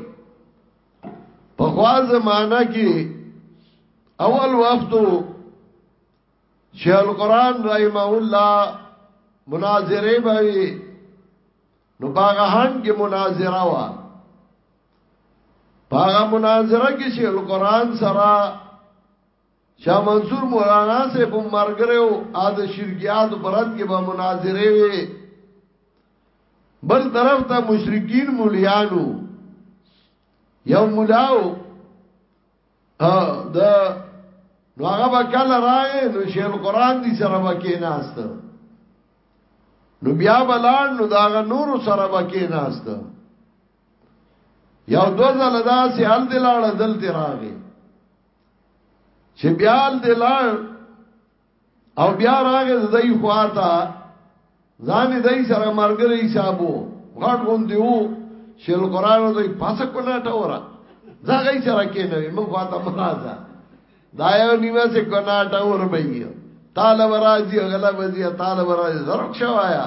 په خوا زمانہ کې اول وختو چې القرآن رحمه الله مناظره بوي نو باغه هان کې مناظره وا باغه مناظره کې چې القرآن سره شاه منصور مولانا سے په مرګرو ا د شرکیات برد کې به مناظره وي بل طرف ته مشرکین مولیانو یو مولاو ا د نو هغه به کله راغی نو شیخ القرآن دی سره به کېناست نو بیا بلان نو داغه نور سره به کېناست یو دو ځل دا سي ال دلاړ دل دی راغی چې بیا ال دلاړ او بیا راغی زدای خواتا ځان دای سره مرګري حسابو غړ غون دیو شیل قران دوی پاسه کو نه ټورا دا غي سره کې نه موږ خواته مرزا دا یو نیمه سه کو نه ټور به یو طالب راځي غلا وځي طالب راځي زرق شوایا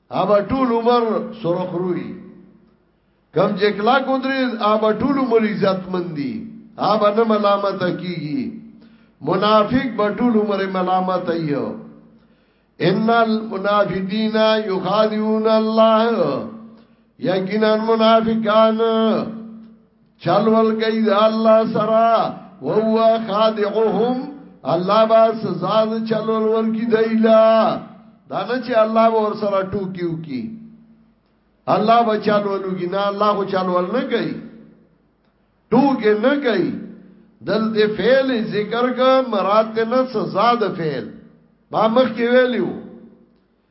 ابا ټول عمر سرخ روي کم چې کلا کو درې ابا ټول عمر عزت مندي ابا نه ملامت کیږي منافق به ټول عمر ملامت ایو ان المنافقین یخادعون الله یقینا منافقان چل ولګی د الله سره او هو خادعهم الله با سزا د چل ول ورکی دیلا دا نه چې الله ور سره ټوکیو کی الله به چل ولګی نه الله خو چل ول نه کوي ټوکې نه کوي دل دې فعل ذکر کا مراد نه سزا د فعل ما مخ کې ویلو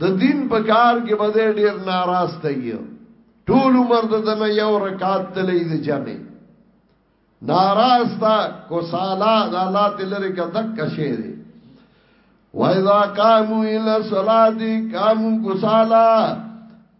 د دین په کار کې به ډیر ناراسته یو ټول عمر د دنه یو رکعت تلې د جمع ناراستا کو سالا د الله تلری کا دک کشه دی وایذا قامو الی صلاتی قامو کو سالا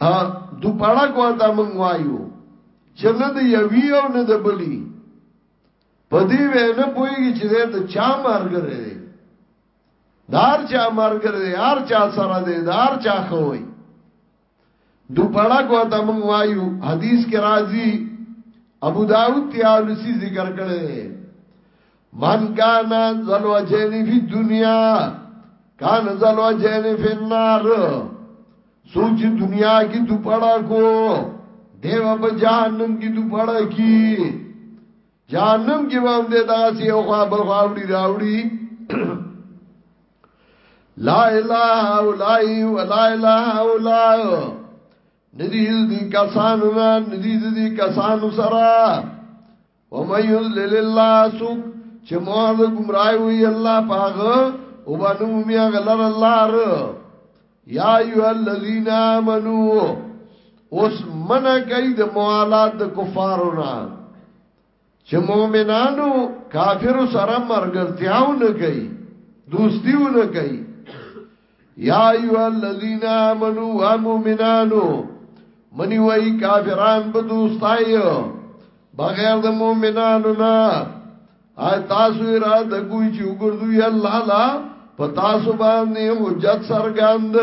ا دو پړک ورته مونږ وایو چې نه د یوی او نه د بلی په دې وینه پويږي چې د چا مرګ لري دار چا مرګ لري هر چا سره دی دار چا خوي دو پړک ورته مونږ وایو حدیث کې راځي ابو داود تیالسی ذکر کړی من کانا زلو جینی فی دنیا کانا زلو جینی فی النار سوچ دنیا کی دو پڑا کو دیو با جہنم کی دو پڑا کی جہنم کی بام دے دا سی او خواب بخواوڑی راوڑی لا الہ اولائی و لا الہ اولائی ندی دی کسانو نا ندی دی کسانو سرا ومن یذلل الله سوک چې مور د گمراهي وي الله پاغه او باندې میا غلر الله ر یا ایو الذین آمنو اوس منع کوي د موالات د کفارو نه چې مؤمنانو کافرو سره مرګرتیاو نه کوي دوستیو نه کوي یا ایو الذین آمنو و مومنانو منی وای کافران په دوستایو بغیر د مومنانو نه آی تاسو را د کوی چې وګرځو یا الله لا په تاسو باندې حجت سرګند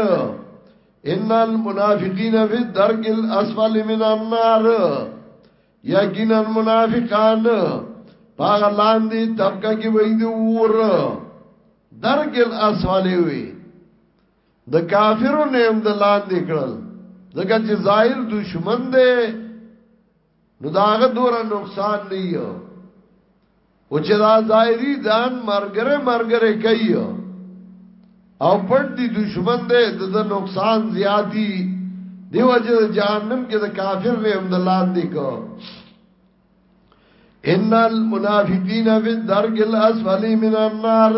ان المنافقین فی الدرک الاسفل من النار یقینا منافقان پاغ لاندې طبقه کې وې دی ور درګل اسواله وي د کافرو نیم د لاندې کړل ځکه چې ظاهر دشمن دی نو داغه دورا نقصان نه یو او چې دا ظاهري ځان مرګره مرګره کوي او پټ دي دشمن دې د نقصان زیاتی دیو چې جهنم کې د کافر نه هم د لاندې کو ان المنافقین فی الدرک الاسفل من النار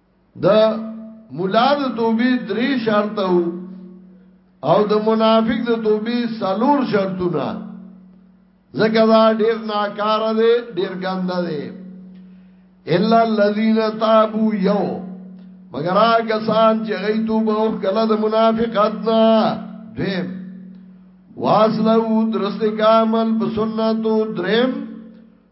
د مولا د توبې درې شرط او د منافق د توبې سلور شرطونه زکه دا ډیر ناکار دی ډیر ګنده دی الا الذين تابوا يو مگر هغه سان چې غي توبه او کله د منافقت نه دیم واسلو درست کامل بسنتو دریم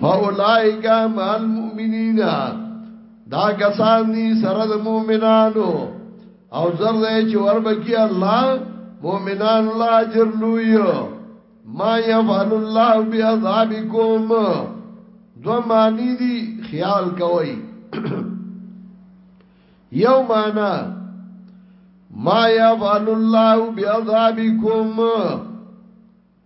فاولائک مع المؤمنین دا کسان دي سره د مؤمنانو او زر دې چې وربکی الله مؤمنان الله اجر لوی ما يفعل الله بعذابكم دو معنی دي خیال کوي یو معنا ما يفعل الله بعذابكم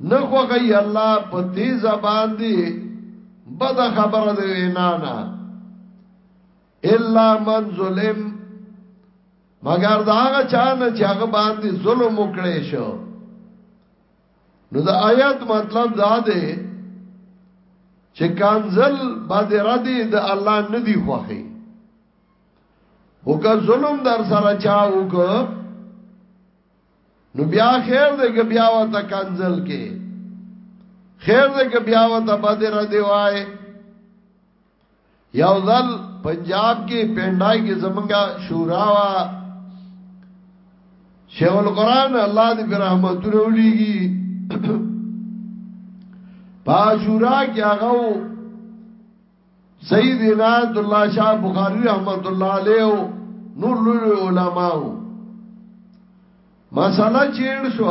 نخو غي الله په دې زبان دی بد خبره دی وینا نه الا من ظلم مگر دا هغه چانه چې هغه باندې ظلم وکړي شو نو دا آیات مطلب دا دی چې کانزل باندې ردی د الله ندی خوخي وکړه ظلم در سره چا وکړه نو بیا خیر دې کې بیا وته کنزل کې خیر دې کې بیا وته بدر دی وای یو ځل پنجاب کې پندای کې زمونږه شورا وا شیخ القران الله دې پر رحمتونه ولېږي پاشورا کې هغه سید عنایت الله شاه بخاری رحمت الله علیه نور لوی علماو مساله چیر شو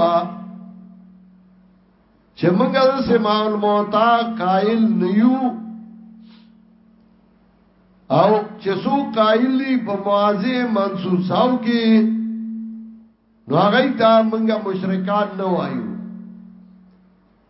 چې موږ د سماع الموتا قائل نیو او چې سو قائل دی په موازی منصوصاو کې نو هغه ته موږ مشرکان نه وایو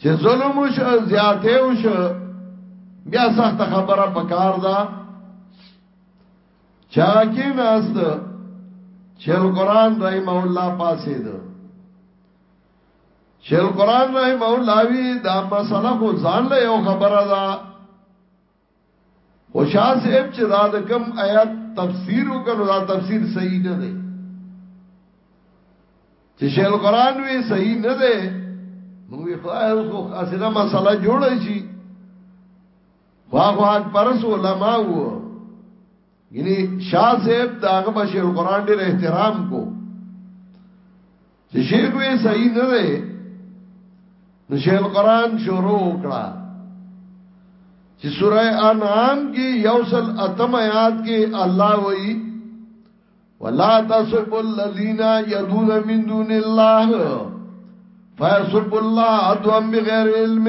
چې ظلم وشو زیاته وشو بیا سخت خبره پکار ده چا کې ناست چې القرآن رحم الله پاسې ده چې القرآن رحم الله وی دا مسله خو ځان له یو خبره ده خوشا صاحب چې دا د کم آیات تفسیر وکړو دا تفسیر صحیح نه دی چې شیل قران وی صحیح نه دی نو وی خدای اوس خو اسنه مسله جوړه شي واه واه پرس علماء وو یعنی شاه صاحب داغه بشیر قران ډیر احترام کو چې شیخ وی صحیح نه دی نو شیخ القران شروع وکړه چې سوره انعام کې یوصل اتم آیات کې الله وی ولا تسبوا الذين يدعون من دون الله فيسبوا الله عدوا بغير علم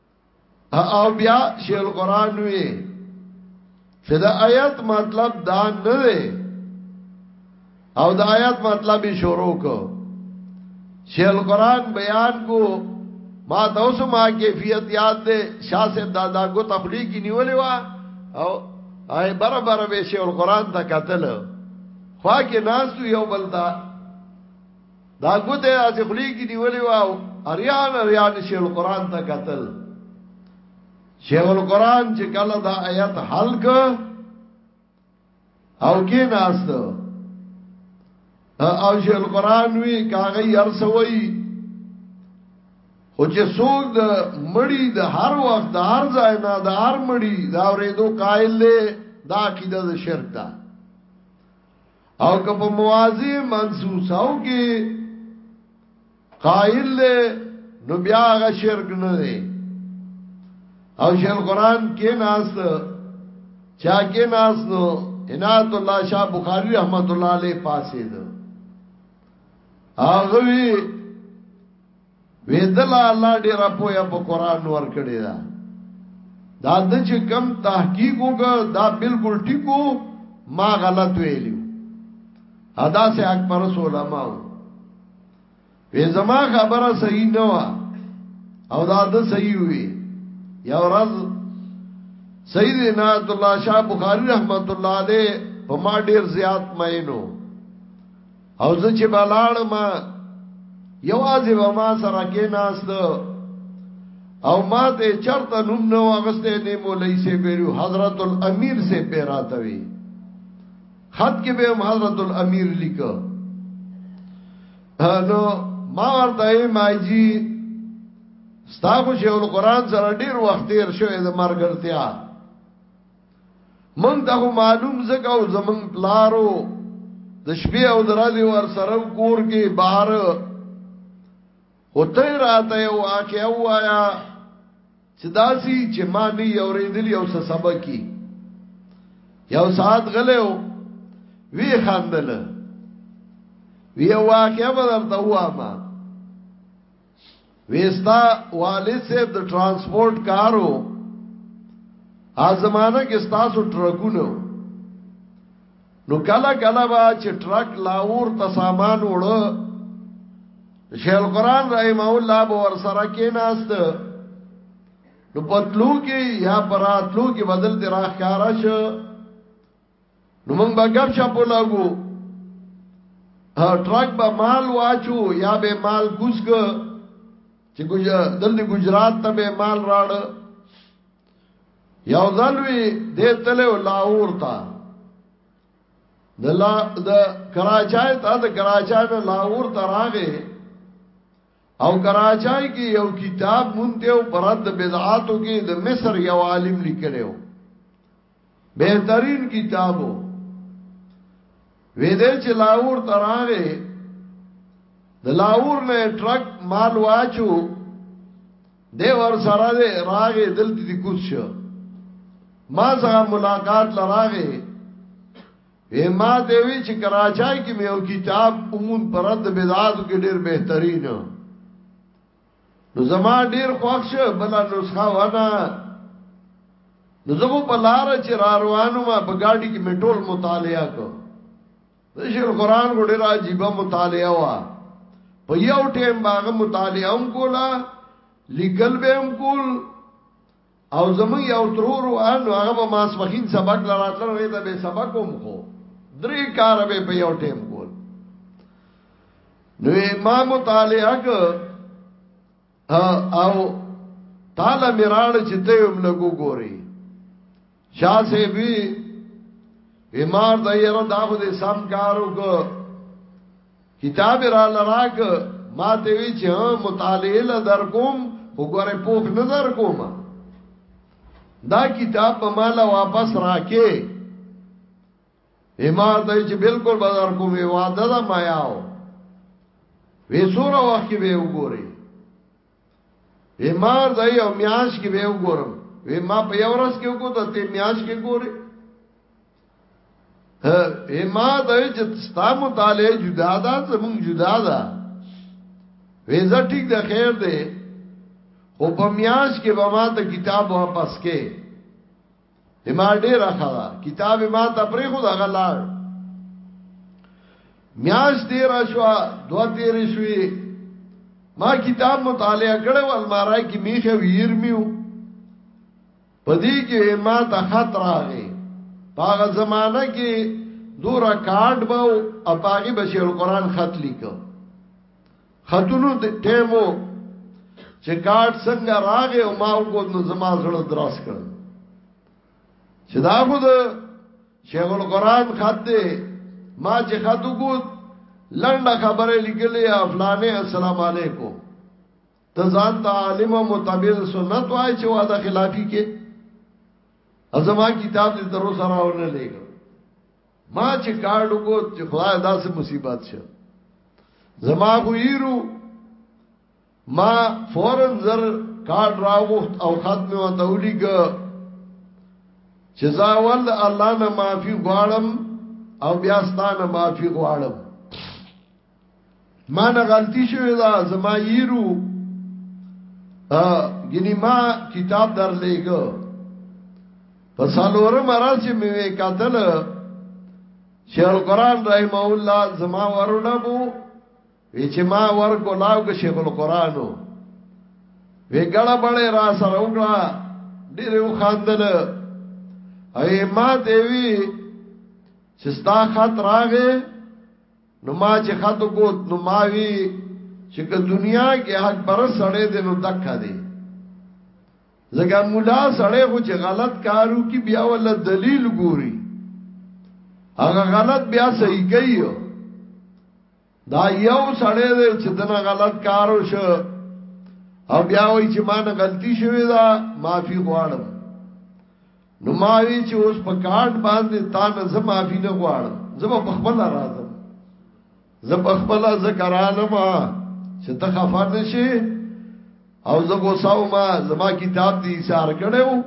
او بیا شیخ القران وی چې دا آیات مطلب دا نه دی او دا آیات مطلب شروع کو شیخ القران بیان کو ما تاسو ما کیفیت یاد ده شاه صاحب دادا کو تخلیق نیولې وا او آی بره بره به شیخ القران ته قتل خوا کې ناس یو بلتا دا ګوته از خلی کې دی ولې واو اریان اریان شیخ القران ته قتل شیخ القران چې کله دا آیت حل ک او کې ناست او شیخ القران وی کاغی ارسوي او چې څوک د مړی د هر وخت د هر ځای نه د هر مړی دا ورېدو قائل دی دا عقیده د شرک ده او که په موازی منسوساو کې قائل دے نو بیا هغه شرک نه دی او شیخ قران کې ناس چا کې ناس نو عنایت الله شاه بخاری رحمت الله علیه پاسې ده هغه وی دل الله ډیر پویا په قران ور کړی دا دا د چې کم تحقیق وکړ دا بالکل ټیکو ما غلط ویلو ادا سے اکبر علماء وی زما خبره صحیح نه وا او دا د صحیح وی یا ورځ سید عنایت الله شاه بخاری رحمت الله علیه په ما ډیر زیات مینو او زه چې بلاړ ما یوازې و ما سره کې ناست او ما ته چرته نوم نو اغسته نه مولای سي بیرو حضرت الامیر سے پیراته وی خط کې به هم حضرت الامیر لیکو نو ما ورته ما جی ستاسو شیخ القرآن سره ډیر وخت تیر شوی د مرګرتیا مونږ ته معلوم زګه او زمون پلارو د شپې او درځي ور سره کور کې بار او ته راته یو واقع وایا چې داسي چې ما نه یوریدلی او څه سبق کی یو ساعت غلېو وی خندل وی واقع بدل ته وامه ویستا والد صاحب د ترانسپورت کارو ا زمانہ کې تاسو ټرکونو نو کله کله با چې ټرک لاور ته سامان وړو شیخ القران رحم الله به ور سره کې ناست نو پتلو کې یا پراتلو کې بدل تراخ کارا شو نو موږ به ګپ شپ لاګو ټرک به مال واچو یا به مال کوسګ چې ګوج دلته ګجرات ته به مال راړ یو ځلوي دې تله لاهور ته د لا د کراچۍ ته د کراچۍ نه لاهور ته راغې او کراچۍ کې یو کتاب مونته او برد بدعاتو کې د مصر یو عالم لیکلو بهترین کتابو وې دې چې لاور تراغه د لاور نه ټرک مال واچو دی ور سره دی راغې دلته دی کوڅ شو ما سره ملاقات لراغې وې ما ته وی چې کراچای کې مې یو کتاب عموم پرد بدعات کې ډېر بهترین نو زما ډیر خوښ شه بل نسخه ونه نو زمو په لار چې را روانو ما په گاډي کې میټول مطالعه کو شیخ قرآن کو ډیر عجیب مطالعه وا په یو ټیم باغ مطالعه هم کولا لیکل به هم کول او زمون یو ترورو انو هغه به ماس مخین سبق لراتل نه ته به سبق هم کو درې کار به په یو ټیم کول نو ما مطالعه ک او تعالی میراړ چې ته هم لګو ګوري شاه سی بی بیمار د یره دا خو دې سم کارو کو کتاب را لراک ما ته وی چې مطالعه ل در کوم وګوره پوښ نظر کوم دا کتاب په مال واپس راکې بیمار د چې بالکل بازار کوم وعده دا ما یاو وی سوره وخت به وګوري بیمار ځای او میاش کې به وګورم وی ما په یو ورځ کې وګورم ته میاش کې ګورې ها ما د چې ستا مطالعه جدا ده زمون جدا ده ویزه ټیک ده خیر ده خو په میاش کې به ما ته کتاب واپس کې ما ډیر اخلا کتاب ما ته پرې خو دا غلار میاش تیر شو دو تیر شوې ما کتاب مطالعه کړو المارای کې میخه ویر میو پدې کې ما ته خط راغې پاغه زمانہ کې دورا کارت باو اپاغي بشیر قرآن خط لیکو خاتونو د ټیمو چې کارت څنګه راغې او ما وګورم نو زما زړه دراس کړ چې دا خو د شیخ القرآن خط دی ما چې خط وګور لنډه خبره لیکلې افلانې السلام علیکم ته ځان ته عالم او متبل سنت وای چې واده خلافی کې ازما کتاب دې تر اوسه راونه لګو ما چې کارډ کو چې خدای داسې مصیبت شه زما خو یرو ما فورن زر کارډ راوغت او خط مې وته ولګ چې زا ول الله نه معافي غواړم او بیا ستانه معافي غواړم ما نه غلطی شوی دا زما یرو ا یعنی ما کتاب در لېګو په سالور مرز چې مې وکتل شیخ القران رحم الله زما ورونه بو وی چې ما ور کولاو کې شیخ القرانو وی ګړه بړې را سره وګړه ډېر یو خاندل اې ما دیوی چې ستا خط راغې نو ما چې خاتو کو نو ما وی چې که دنیا کې حق پر سړې دې نو دک دی زګا مولا سړې خو چې غلط کارو کی بیا ول دلیل ګوري هغه غلط بیا صحیح کوي دا یو سړې دې چې دنا غلط کارو شو او بیا وای چې ما نه غلطي شوې ده معافي غواړم نو ما وی چې اوس په کارت باندې تا نه زه معافي نه غواړم زه په خپل راځم زه په خپل ذکرانم چې ته خفه نشې او زه غوساو ما زما کتاب دې اشار کړو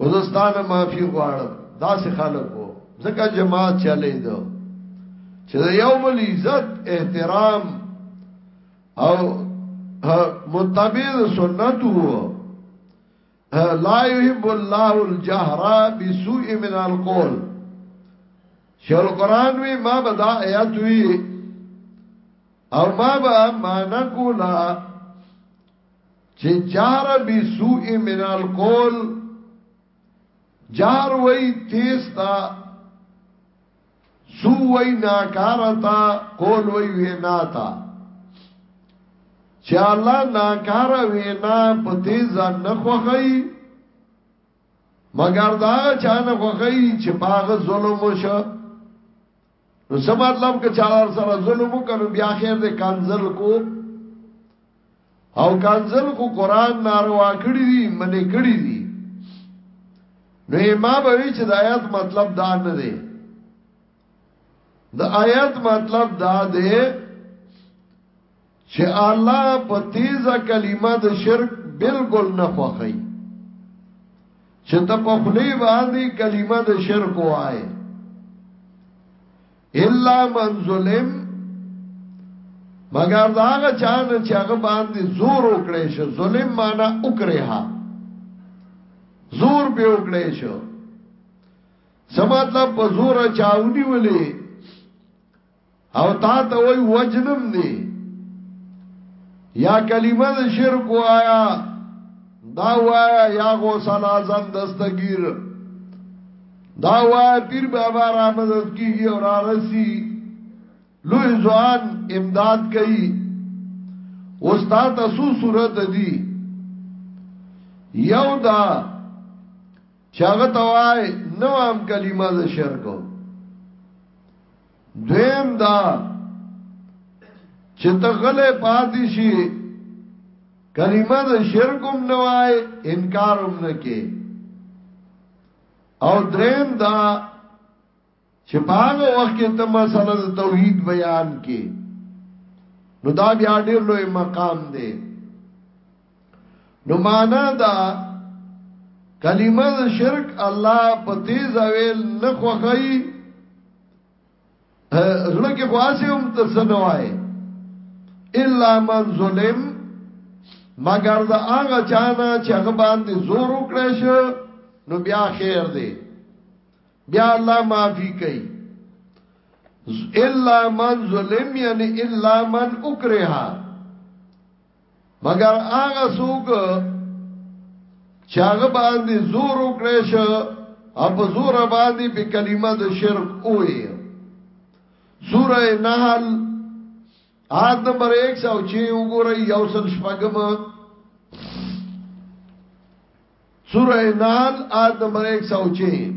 وزستان معافي غواړم دا سه خلکو ځکه جماعت چلے دو چې یوم العزت احترام او متابع سنت وو لا يحب الله الجهر بسوء من القول شل قران وی ما بدا آیات وی او ما با معنا کولا چې جار بي سوء من القول جار وای تیز تا زو وی ناکارتا قول وی وینا تا چې الله ناکار وینا په دې ځان نه خوخی مگر دا چانه خوخی چې باغ ظلم وشو نو سم مطلب که چالار سره ظلم وکړو بیا خیر دې کانزل کو او کانزل خو قران ناروا کړی دی منې کړی دی نو ما به وی چې د آیات مطلب دا نه دی د آیات مطلب دا دی چې الله په تیزه کلمه د شرک بالکل نه خوخی چې ته په خلی باندې کلمه د شرک وایې الا من ظلم مگر دا هغه چان چې هغه باندې زور وکړي شو ظلم معنا وکړي ها زور به وکړي شو سماتلا په زور چاونی ولې او تا ته وای وجنم دی یا کلمه د شرک وایا دا وایا یا غوسه لازم دستگیر دا وای پیر بابا را مدد کیږي او را رسی لوی ځوان امداد کوي استاد تاسو صورت دی یو دا چاغه توای نو هم کلمه ز شرک دویم دا چې ته غلې پاتې شي کلمه د شرکم نوای انکارم نکې او دریم دا چې په هغه وخت کې ته مسله د توحید بیان کې نو دا بیا ډیر لوی مقام دی نو معنا دا کلمه شرک الله په تیز اویل نه خوخی زړه کې خواصي هم ته سنوای الا من ظلم مگر دا هغه چانه چې هغه باندې زور وکړي شو نو بیا خیر دی بیا الله معافي کوي الا من ظلم یعنی الا من اکرها مگر هغه څوک چې هغه باندې زور وکړي شو او په زور باندې په کلمه د شرک وې سوره نحل آیت نمبر 106 وګورئ یو سل شپږم سوره نحل آیت نمبر 106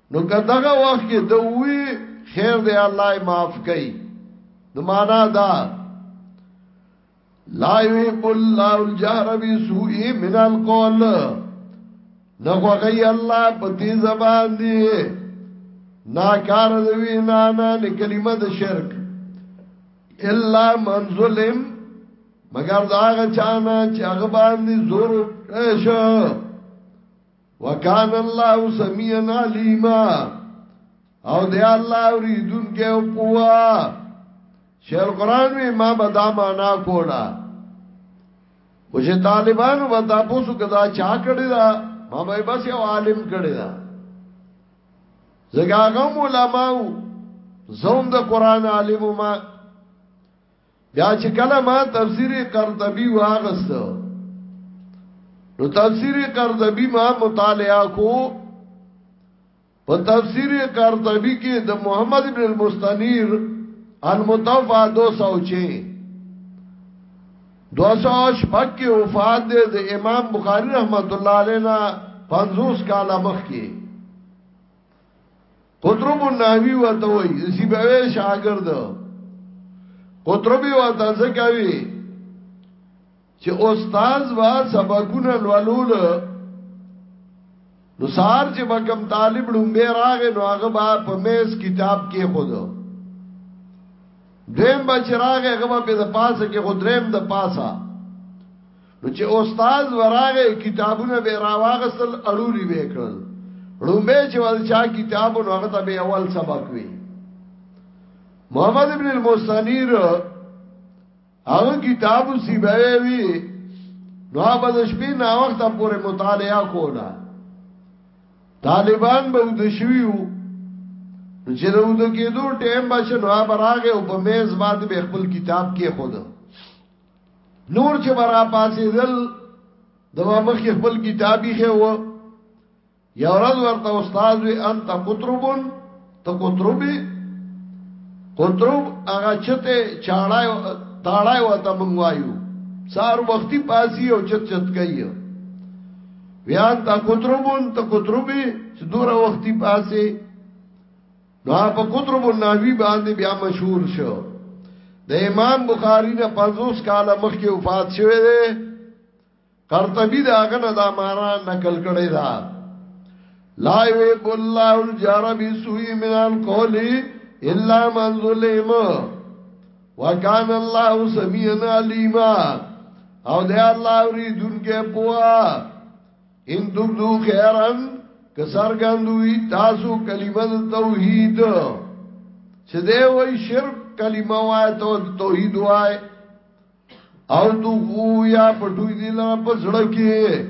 نو کداغه وخت کې د وی خیر دی الله معاف کړي نو معنا دا لا يحب الله الجهر بسوء من القول نو غي الله په دې زبان دی ناکار د وینا نه کلمه د شرک الا من ظلم مگر دا هغه چانه چې هغه باندې زور شو وکان الله سميعا عليما او دی الله اوریدون کې او قوا شیخ قران وی ما به دا معنا کولا او چې طالبانو به دا پوسو کدا چا کړی دا ما به بس یو عالم کړی دا زګاغم علماو زوم د قران عالم ما بیا چې کله ما تفسیر قرطبی واغست نو تفسیر قرطبی ما مطالعه کو په تفسیر قرطبی کې د محمد ابن المستنیر المتوفا 206 206 کې وفات دی د امام بخاری رحمت الله علیه 50 کاله مخکې قطرب النحوی ورته وای اسی به شاګرد قطربی ورته ځکوي چې استاد وا سبقونه لولول نو سار چې بکم طالب لومبه راغې نو هغه با په میز کتاب کې خود دیم بچ راغې هغه په د پاسه کې خود دریم د پاسه نو چې استاد وراغه کتابونه به راواغسل اړولي به کړل رومبه چې ول چا کتابونه هغه ته به اول سبق وی محمد ابن المستنیر هغه کتاب سی به وی نو هغه د شپې نا وخت پورې مطالعه کوله طالبان به د شویو چې د ود کېدو ټیم بشه نو هغه راغه او په میز باندې خپل کتاب کې خوده نور چې برا پاسې دل دوا مخ خپل کتابي خو یو ورځ ورته استاد وی انت قطربن ته قطربي قطرب هغه چته چاړای تاړای وته مونږ وایو سار وختي پاسي او چت چت کوي ویان تا قطربن ته قطربي چې دوره وختي پاسي نو په قدر مناوی باندې بیا مشهور شو د امام بخاری نه 50 کال مخکې وفات شوه دی قرطبی دا غنه دا معنا نقل کړی دا لا یحب الله الجار بسوء من القول الا من ظلم وکان الله سمیعا علیما او دی الله اوریدونکو پوها ان تبدو خیرن که سرګندوی تاسو کلمه توحید چې دی وای شرک کلمه وای ته توحید وای او تو یا پټوی دی لره په زړه کې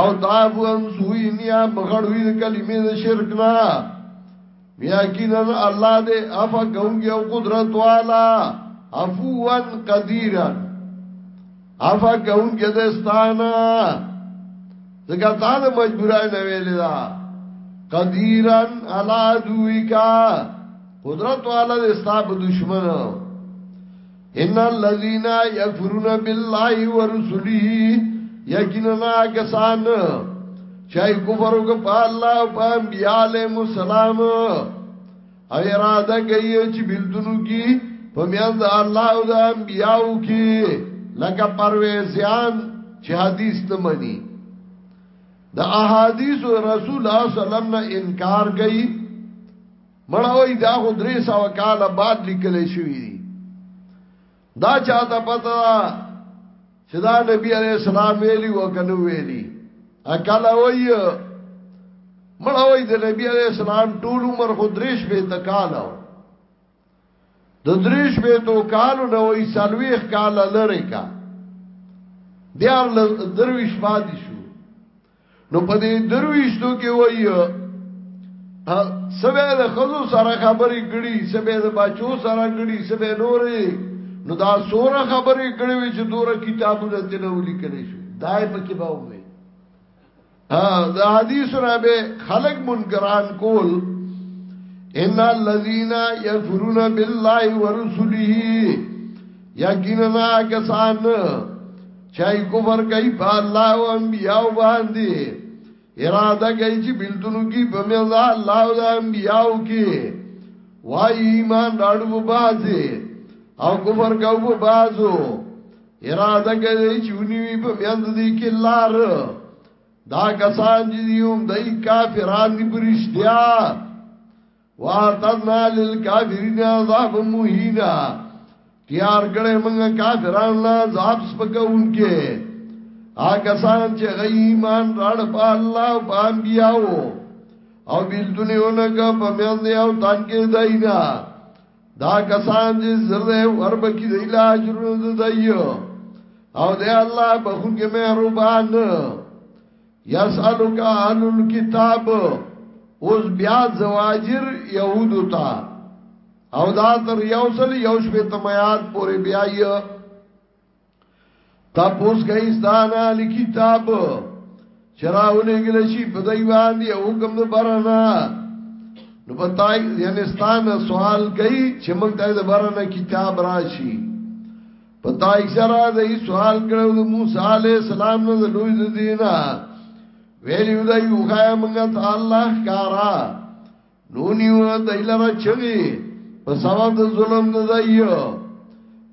او دا وان سوی نیا مغړوی کلمه شرک نه یقینا الله دې عفو کوونکی او قدرت والا عفوان قدیرا عفو کوونکی دې ستانه ځکه تا نه مجبورای نه ویل دا قدیرا علا دوی کا قدرت والا دې ستاب دشمنو ان الذين يكفرون بالله ورسله یقینا کسان چای کفر وک په الله او په انبیاء علیهم السلام او اراده کوي چې بلدونو کې په میان د الله او د انبیاء کې لکه پرويزيان چې حدیث نه مني د احادیث رسول الله صلی الله علیه وسلم نه انکار کوي مړوي دا خو درې سو کال بعد لیکل شوی دی دا چاته پته چې دا نبی عليه السلام ویلي و کنه ویلي اکل وای مړوي د نبی عليه السلام ټول عمر خو درې شپې تکالو د درې شپې تو کالو نو یې سلويخ کال لری کا دیار درویش پادی شو نو په دې درويشتو کې وایي سبه د خزو سره خبرې کړي سبه د بچو سره کړي سبه نورې نو دا سوره خبرې کړي وي چې دوره کتابونه ته نه ولي کړي شو دای په کې به وي ها دا حدیث را به خلق منکران کول ان الذين يكفرون بالله ورسله یقینا کسان چای کفر کوي په الله او انبیاء باندې اراده کوي چې بلتونو کې په مزه الله او انبیاء کې وای ایمان راړو بازي او کفر کوي په بازو اراده کوي چې ونی په مند دي کې لار دا کسان چې دیوم دای کافران دی پرشتیا واتنا للکافرین عذاب مهینا تیار کړه موږ کافران لا عذاب سپکونکې هغه سان چې غي ایمان راړ په الله او په انبیاو او بیل دنیونه کا په میان دی او تان کې داینا دا کسان چې زره ورب کې دی لا اجرونه دایو او دی الله بخون کې مهربان یسالک اهل الكتاب اوس بیا زواجر یهودو تا او دا تر یو سل یو شپې تمیات پورې بیا یې تپوس گئی ستانا علی کتاب چراولی گلی شی پدائی باندی حکم دو برنا نو پتائی یعنی ستانا سوال گئی چه منگ تای دو برنا کتاب راشی پتا یې سره دې سوال کړو د موسی علی السلام نه د لوی د دینا ویلو دا یو خای موږ ته الله کارا نو نیو د لاره چوي په سبب د ظلم د ځایو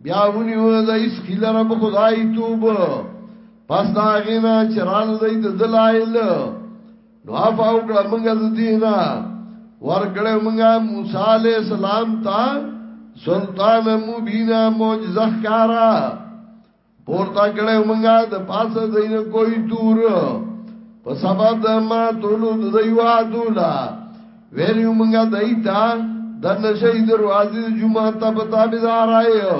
بیا ونیو د ایس خلاره په خدای توب پس دا غینا چرال دې د دلایل نو افاو کړه مونږه زدینا ورکړه مونږه موسی علی السلام ته سلطان مبینا معجزه کارا پورتا کړه مونږه د پاسه دین کوئی دور په سبب د ما تولو د دیوا دولا ویلو مونږه دایتا د نشي دروازې جمعه ته پتا بيزار آیو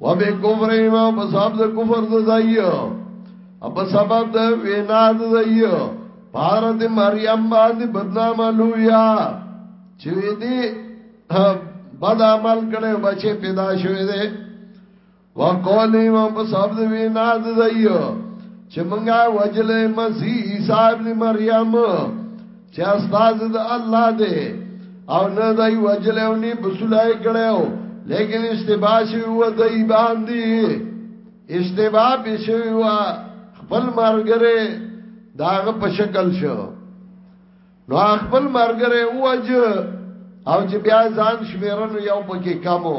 و به کفر ما په سبب د کفر د ځایو او په سبب د وینا د ځایو پار د مریم باندې بدنامه لویا چې دې بد عمل کړي بچي پیدا شوی دی وقولی و په سبب د وینا د ځایو چې مونږه وجلې مسیح عیسی ابن مریم چې استاد د الله دی او نه دای وجل او نه بسلای کړو لیکن اشتباه شوی و دای باندې اشتباه به شوی و خپل مرګره داغه په شکل شو نو خپل مرګره اوج او چې بیا ځان شمیرنو یو پکې کمو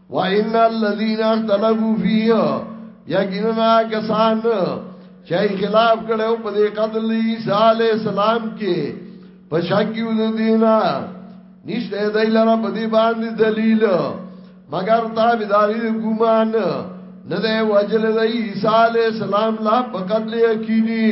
وان الذين اختلفوا فيه یقینا کسان چې خلاف کړو په دې قتل عیسی علی السلام کې په شکیو د دینا نشته دای لره په دې باندې دلیل مگر تابعداري د ګومان نه دی وجل د عیسی علی السلام لا په قتل یقیني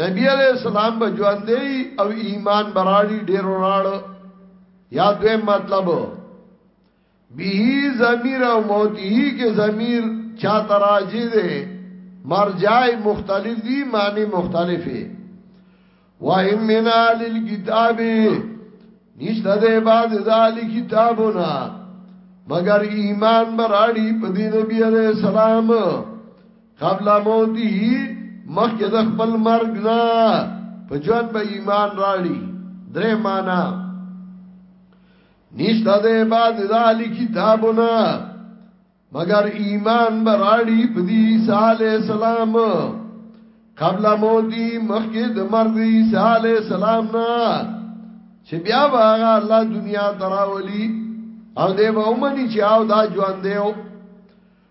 نبی علیہ السلام به ژوند دی او ایمان براړي ډیر وراړ یا دوی مطلب به ضمیر او موتی کې ضمیر چا تراجی دی مرجع مختلف دی معنی مختلفه و ان من آل الكتاب نشته ده بعد ذال کتابنا مگر ایمان براړي په دې نبی عليه السلام قبل موته مخکې د خپل مرګ نه په ژوند به ایمان راړي درې معنا نشته د بعد د علی کتابونه مگر ایمان به راړي په دې عیسی علی السلام قبل موتی مخکې د مرګ عیسی علی السلام نه چې بیا به الله دنیا تراولي او دې به ومني چې او دا ژوند دی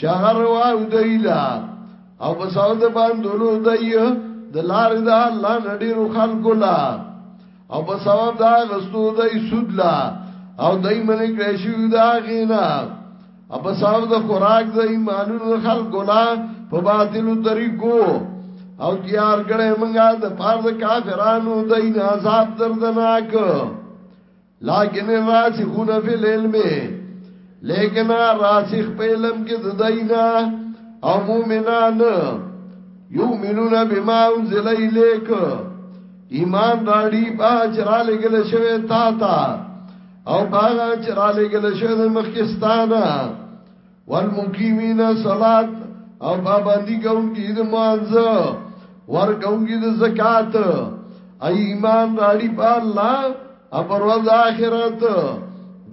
چاغه رواو دیلا او په ساو د باندې لو دی د لار د الله نډیرو خلکو لا او په ثواب دا غستو دی سود لا او دای منی کړی شو دا غینا او په ثواب د خوراک دی مالونو خلکو لا په باطلو طریقو او تیار کړه منګه د پاره کافرانو دین عذاب دردناک لیکن راسخون فی العلم لیکن راسخ په علم کې د داینا او مومنان یؤمنون بما انزل الیک ایمان راړي با چرا لګل شوی تا تا او باغ چرا لګل شوی مخکستانه والمقیمین صلات او پابندی کونکی د مانځ ور کونکی د زکات ای ایمان راړي په الله او پر ورځ آخرت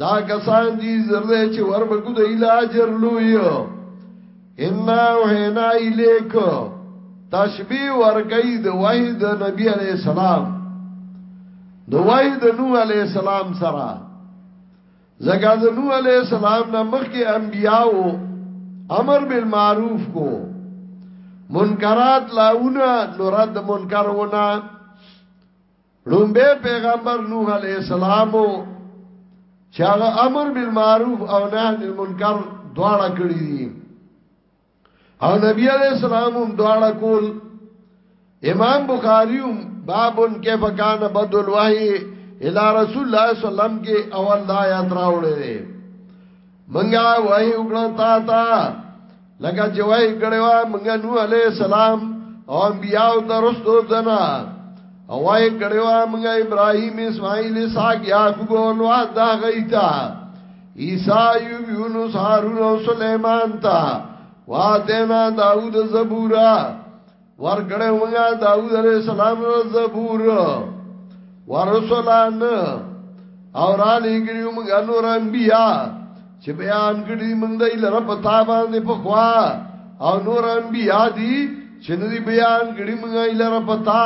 دا کسان دي زرده چې ور بګو د الاجر لوی ان وهنا الیک تشبیه ور کوي د وحی د نبی علی السلام د وحی د نوح علی السلام سره زګا د نوح علی السلام نه مخکې انبیاو امر بالمعروف کو منکرات لاونه نورد منکرونه رومبه پیغمبر نوح علی السلام چې هغه امر بالمعروف او نهی عن المنکر دواړه کړی دي او نبی علیہ السلام هم دواړه کول امام بخاری هم بابن کیف کان بدل وحی الى رسول الله صلی الله علیه وسلم کې اول دا یاد راوړې منګه وای وګړه تا تا لکه چې وای کړوا منګه نو علی السلام او انبیاء درستو دنا او وای کړوا منګه ابراهیم اسماعیل اسحاق یعقوب او نو دا غیتا عیسی یونس هارون او سليمان تا واتینا داوود زبورا ورګړې وګا داوود علیہ السلام زبور ورسولان اور علی ګریو موږ نور انبیا چې بیان کړی موږ دای لره پتا باندې په خوا او نور انبیا دي چې ندی بیان کړی موږ یې لره پتا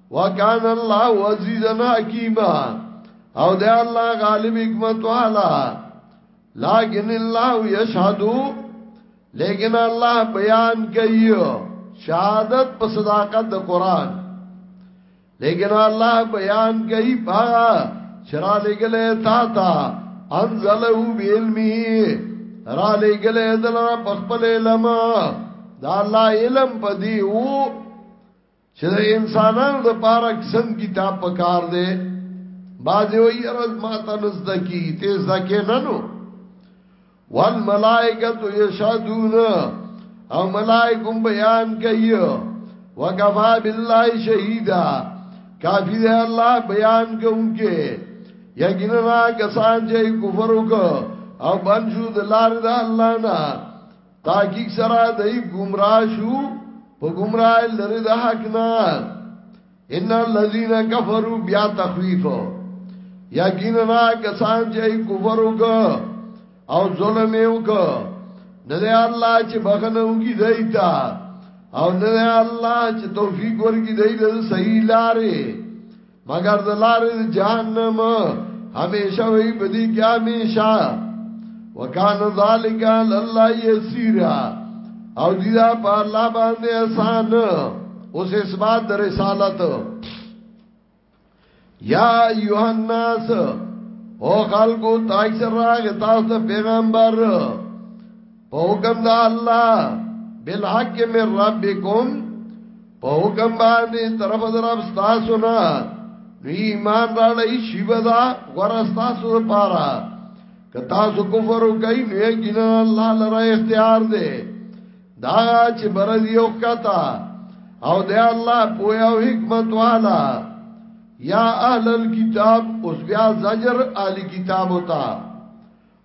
وکان الله عزیزا حکیما او د الله غالب حکمت والا لكن الله يشهد لیکن الله بیان کوي شهادت په صداقت د قران لیکن الله بیان کوي با چرا لګلې تا تا انزله بعلمه را لګلې دلته په خپل علم دا الله علم پدی وو چې د انسانانو د پاره قسم کتاب پکار دی باځي وي ارز ما تنز دکی ته زکه ننو وان ملائکۃ یشهدون او ملائکم بیان کوي وکفا بالله شهیدا کافی دی الله بیان کوونکې یقینا کسان چې کفر وکړ او بنجو د لار د الله نه تاکیق سره دای گمراه شو په گمراه لری د حق نه ان الذين كفروا بیا تخویف یقینا کسان چې کفر وک او ظلم وک نه دی الله چې بخنه وګی دیتا او نه دی الله چې توفیق ورګی دی د صحیح لارې مگر د لارې جهنم همیشه وي بدی کې همیشه وکانه ذالک الله یسیرا او دې دا په الله باندې آسان اوس اسباد د رسالت یا یوحناس او خلقو تاکسر راغ تاسو پیغمبر په حکم د الله بالحق من ربکم په حکم باندې طرف درب تاسو نه ایمان را لئی شی بدا غره تاسو لپاره که تاسو کفر وکئ نو یقینا الله لره اختیار دی دا چې برز یو کتا او دی الله پویا او حکمت والا یا اهل الكتاب اوس بیا زجر اهل کتاب ہوتا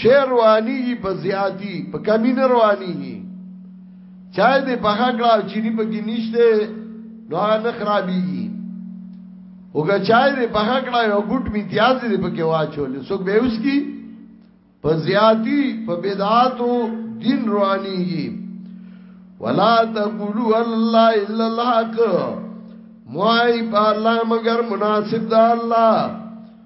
شعر روانیږي په زیاتی په کمی نه روانیږي چای دې په خکړه او چینی په کې نشته نو هغه نه خرابيږي وګا چای دې په خکړه او ګټ می تیاز دې په کې واچول څوک به اوس کی په زیاتی په بدعاتو دین روانیږي ولا تقولوا الله الا الحق موای په الله مگر مناسب ده الله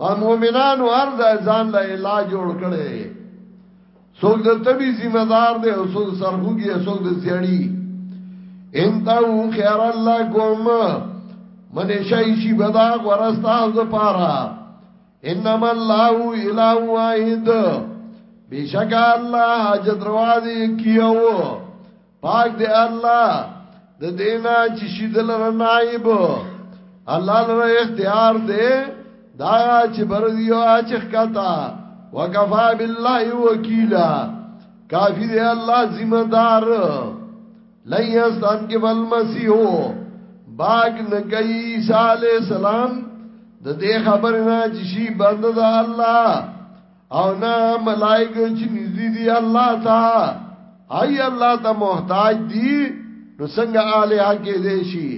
او مؤمنانو هر ځای ځان له علاج جوړ کړي څوک د طبي ذمہ دار دی او څوک سرخوږي او څوک د زیړی ان تاو خیر الله کوم من شي شي بدا ورستا او د پارا انما الله اله واحد بشک الله حاجت روا دی کیو پاک دی الله د دینا چې شیدل رنایب الله لره اختیار دی دا چې بر دیو اچخ کتا وکفا بالله وکیلا کافی دی الله ذمہ دار لیستان کې بل مسیحو باغ نگئی عیسی علیہ السلام د دې خبر نه چې شی بند ده الله او نه ملائکه چې نږدې دي الله تا اي الله ته محتاج دي نو څنګه الہ کې دي شي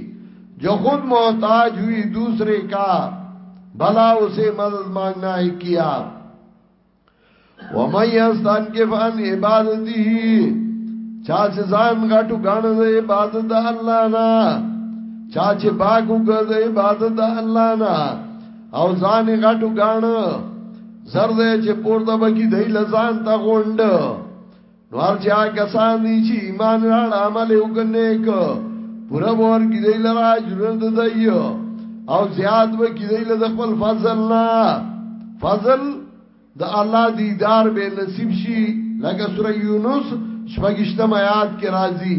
جو خود محتاج ہوئی دوسرے کا بھلا اسے مدد مانگنا ہی کیا ومن یستان کف ان عبادتی چاچ زان غټو غاڼ د عبادت الله نه چاچ باغو غد عبادت الله نه او ځان غټو غاڼ زر دې چې پورته بګي دای لزان تا غوند نو هر چا کسان دي چې ایمان راړ عمل وکنه ک پورا ور کې دای لرا جوړند دای او زیاد و کې دای له خپل فضل نه فضل د الله دیدار به نصیب شي لکه سوره یونس شپږشتم آیات کې راځي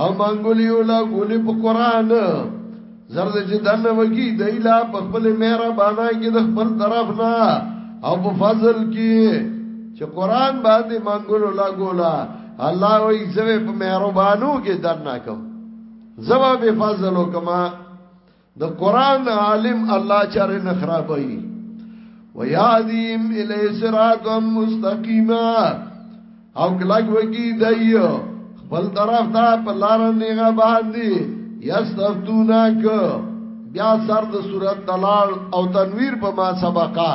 او منګولی او لا ګولی په قران زرد چې دنه وږي دای لا په خپل میرا باندې کې د خپل طرف نه او په فضل کې چې قران باندې منګولو لا ګولا الله وې زوی په مهربانو کې دنه کوم زواب فضل وکما د قران عالم الله چر نه خرابای و یادیم الی صراط مستقیما او کلک وکی دایو خپل طرف ته په لار نه باندې یستفتونک بیا سر د صورت دلال او تنویر په ما سبقا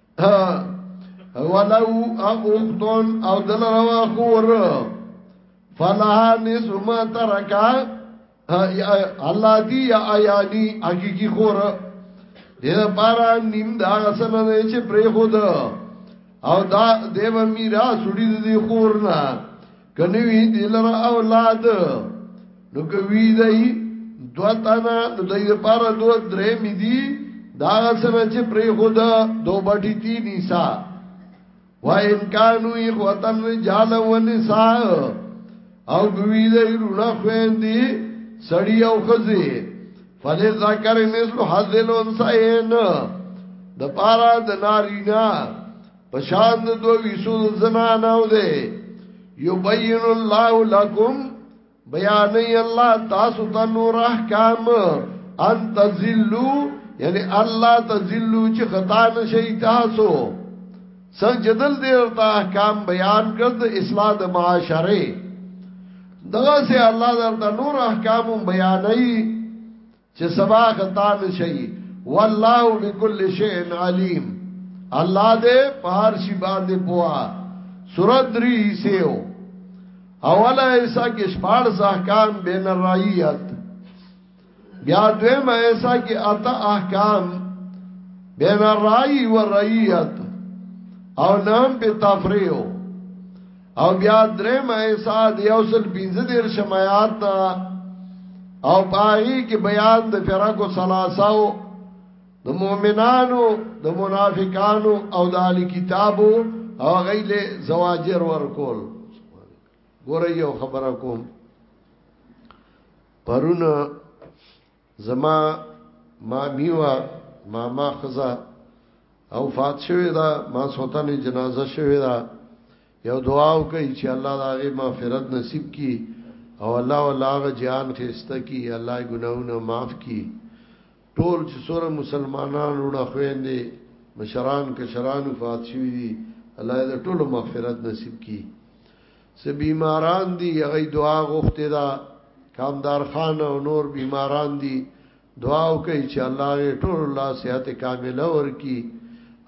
ولو اختون او دل روا خور فلها نصف ما ترکا الله دی یا ایانی حقیقی خور دیده پارا نیم دا غسل نه چې پری خود او دا دیو میرا سړي دی خور نه کنوی دلر اولاد نو کوي دی دو تانا نو دی دی پارا دو درې می دی دا سره چې پرې خود دو بټی تی نسا و ان کانو اخوتن رجال و نسا او کوي دی رونا خوین دی سړی او خزی فلی ذکر مثل حذل انسائین د پارا د نارینا پشان د دوه ویسو زنانو ده یبین الله لکم بیان الله تاسو ته نور احکام ان تذلو یعنی الله تذلو چې خطا نشي تاسو سر جدل دې ورته احکام بیان کړ د اصلاح د معاشره دغه سه الله درته نور احکام بیانای چې سبا غتان شي والله بكل شيء عليم الله دې پار شي باندې پوا سورۃ ری سیو اوله ایسا کې شپږ احکام بین الرعیت بیا دویم ایسا کې اتا احکام بین الرعی و رعیت او نام په تفریو او بیا درې مې سات یو سل پنځه دیر شمایات تا او پای کې بیان د فرقو سلاساو د مؤمنانو د منافقانو او د اهل کتابو او غیل زواجر ورکول ګوره یو خبره کوم پرونه زما مامی و ماما خزا او فات شوی دا ما سوتن جنازه شوی دا یو دعا وکړي چې الله دا غي مغفرت نصیب کړي او الله ولاغه جان خسته کړي الله ګناونه معاف کړي ټول چې سور مسلمانان وړه خويندې مشران کشران فات شوی دي الله دې ټول مغفرت نصیب کړي څه بیماران دي هغه دعا غوښته دا کامدار خان او نور بیماران دي دعا وکړي چې الله یې ټول الله صحت کامله ورکي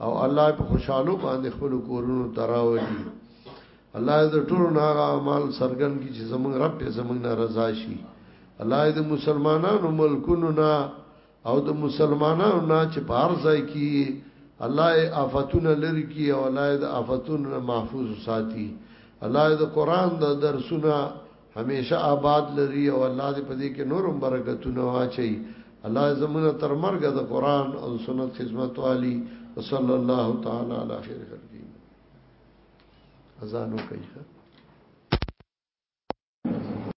او الله په خوشحالو باندې خپل کورونو تراولي الله دې ټول ناغه اعمال سرګن کی چې زمون رب په زمون رضا شي الله دې مسلمانانو ملکونو نه او د مسلمانانو نه چې په هر ځای کې الله آفاتونه لري کی او الله د آفاتونو نه محفوظ ساتي الله د قران د درسونه همیشه آباد لري او الله دې په دې کې نورم برکتونه واچي الله زمونه تر مرګ د قران او سنت خدمت والی وصلی الله تعالی علی خیر خلقی اذانو کوي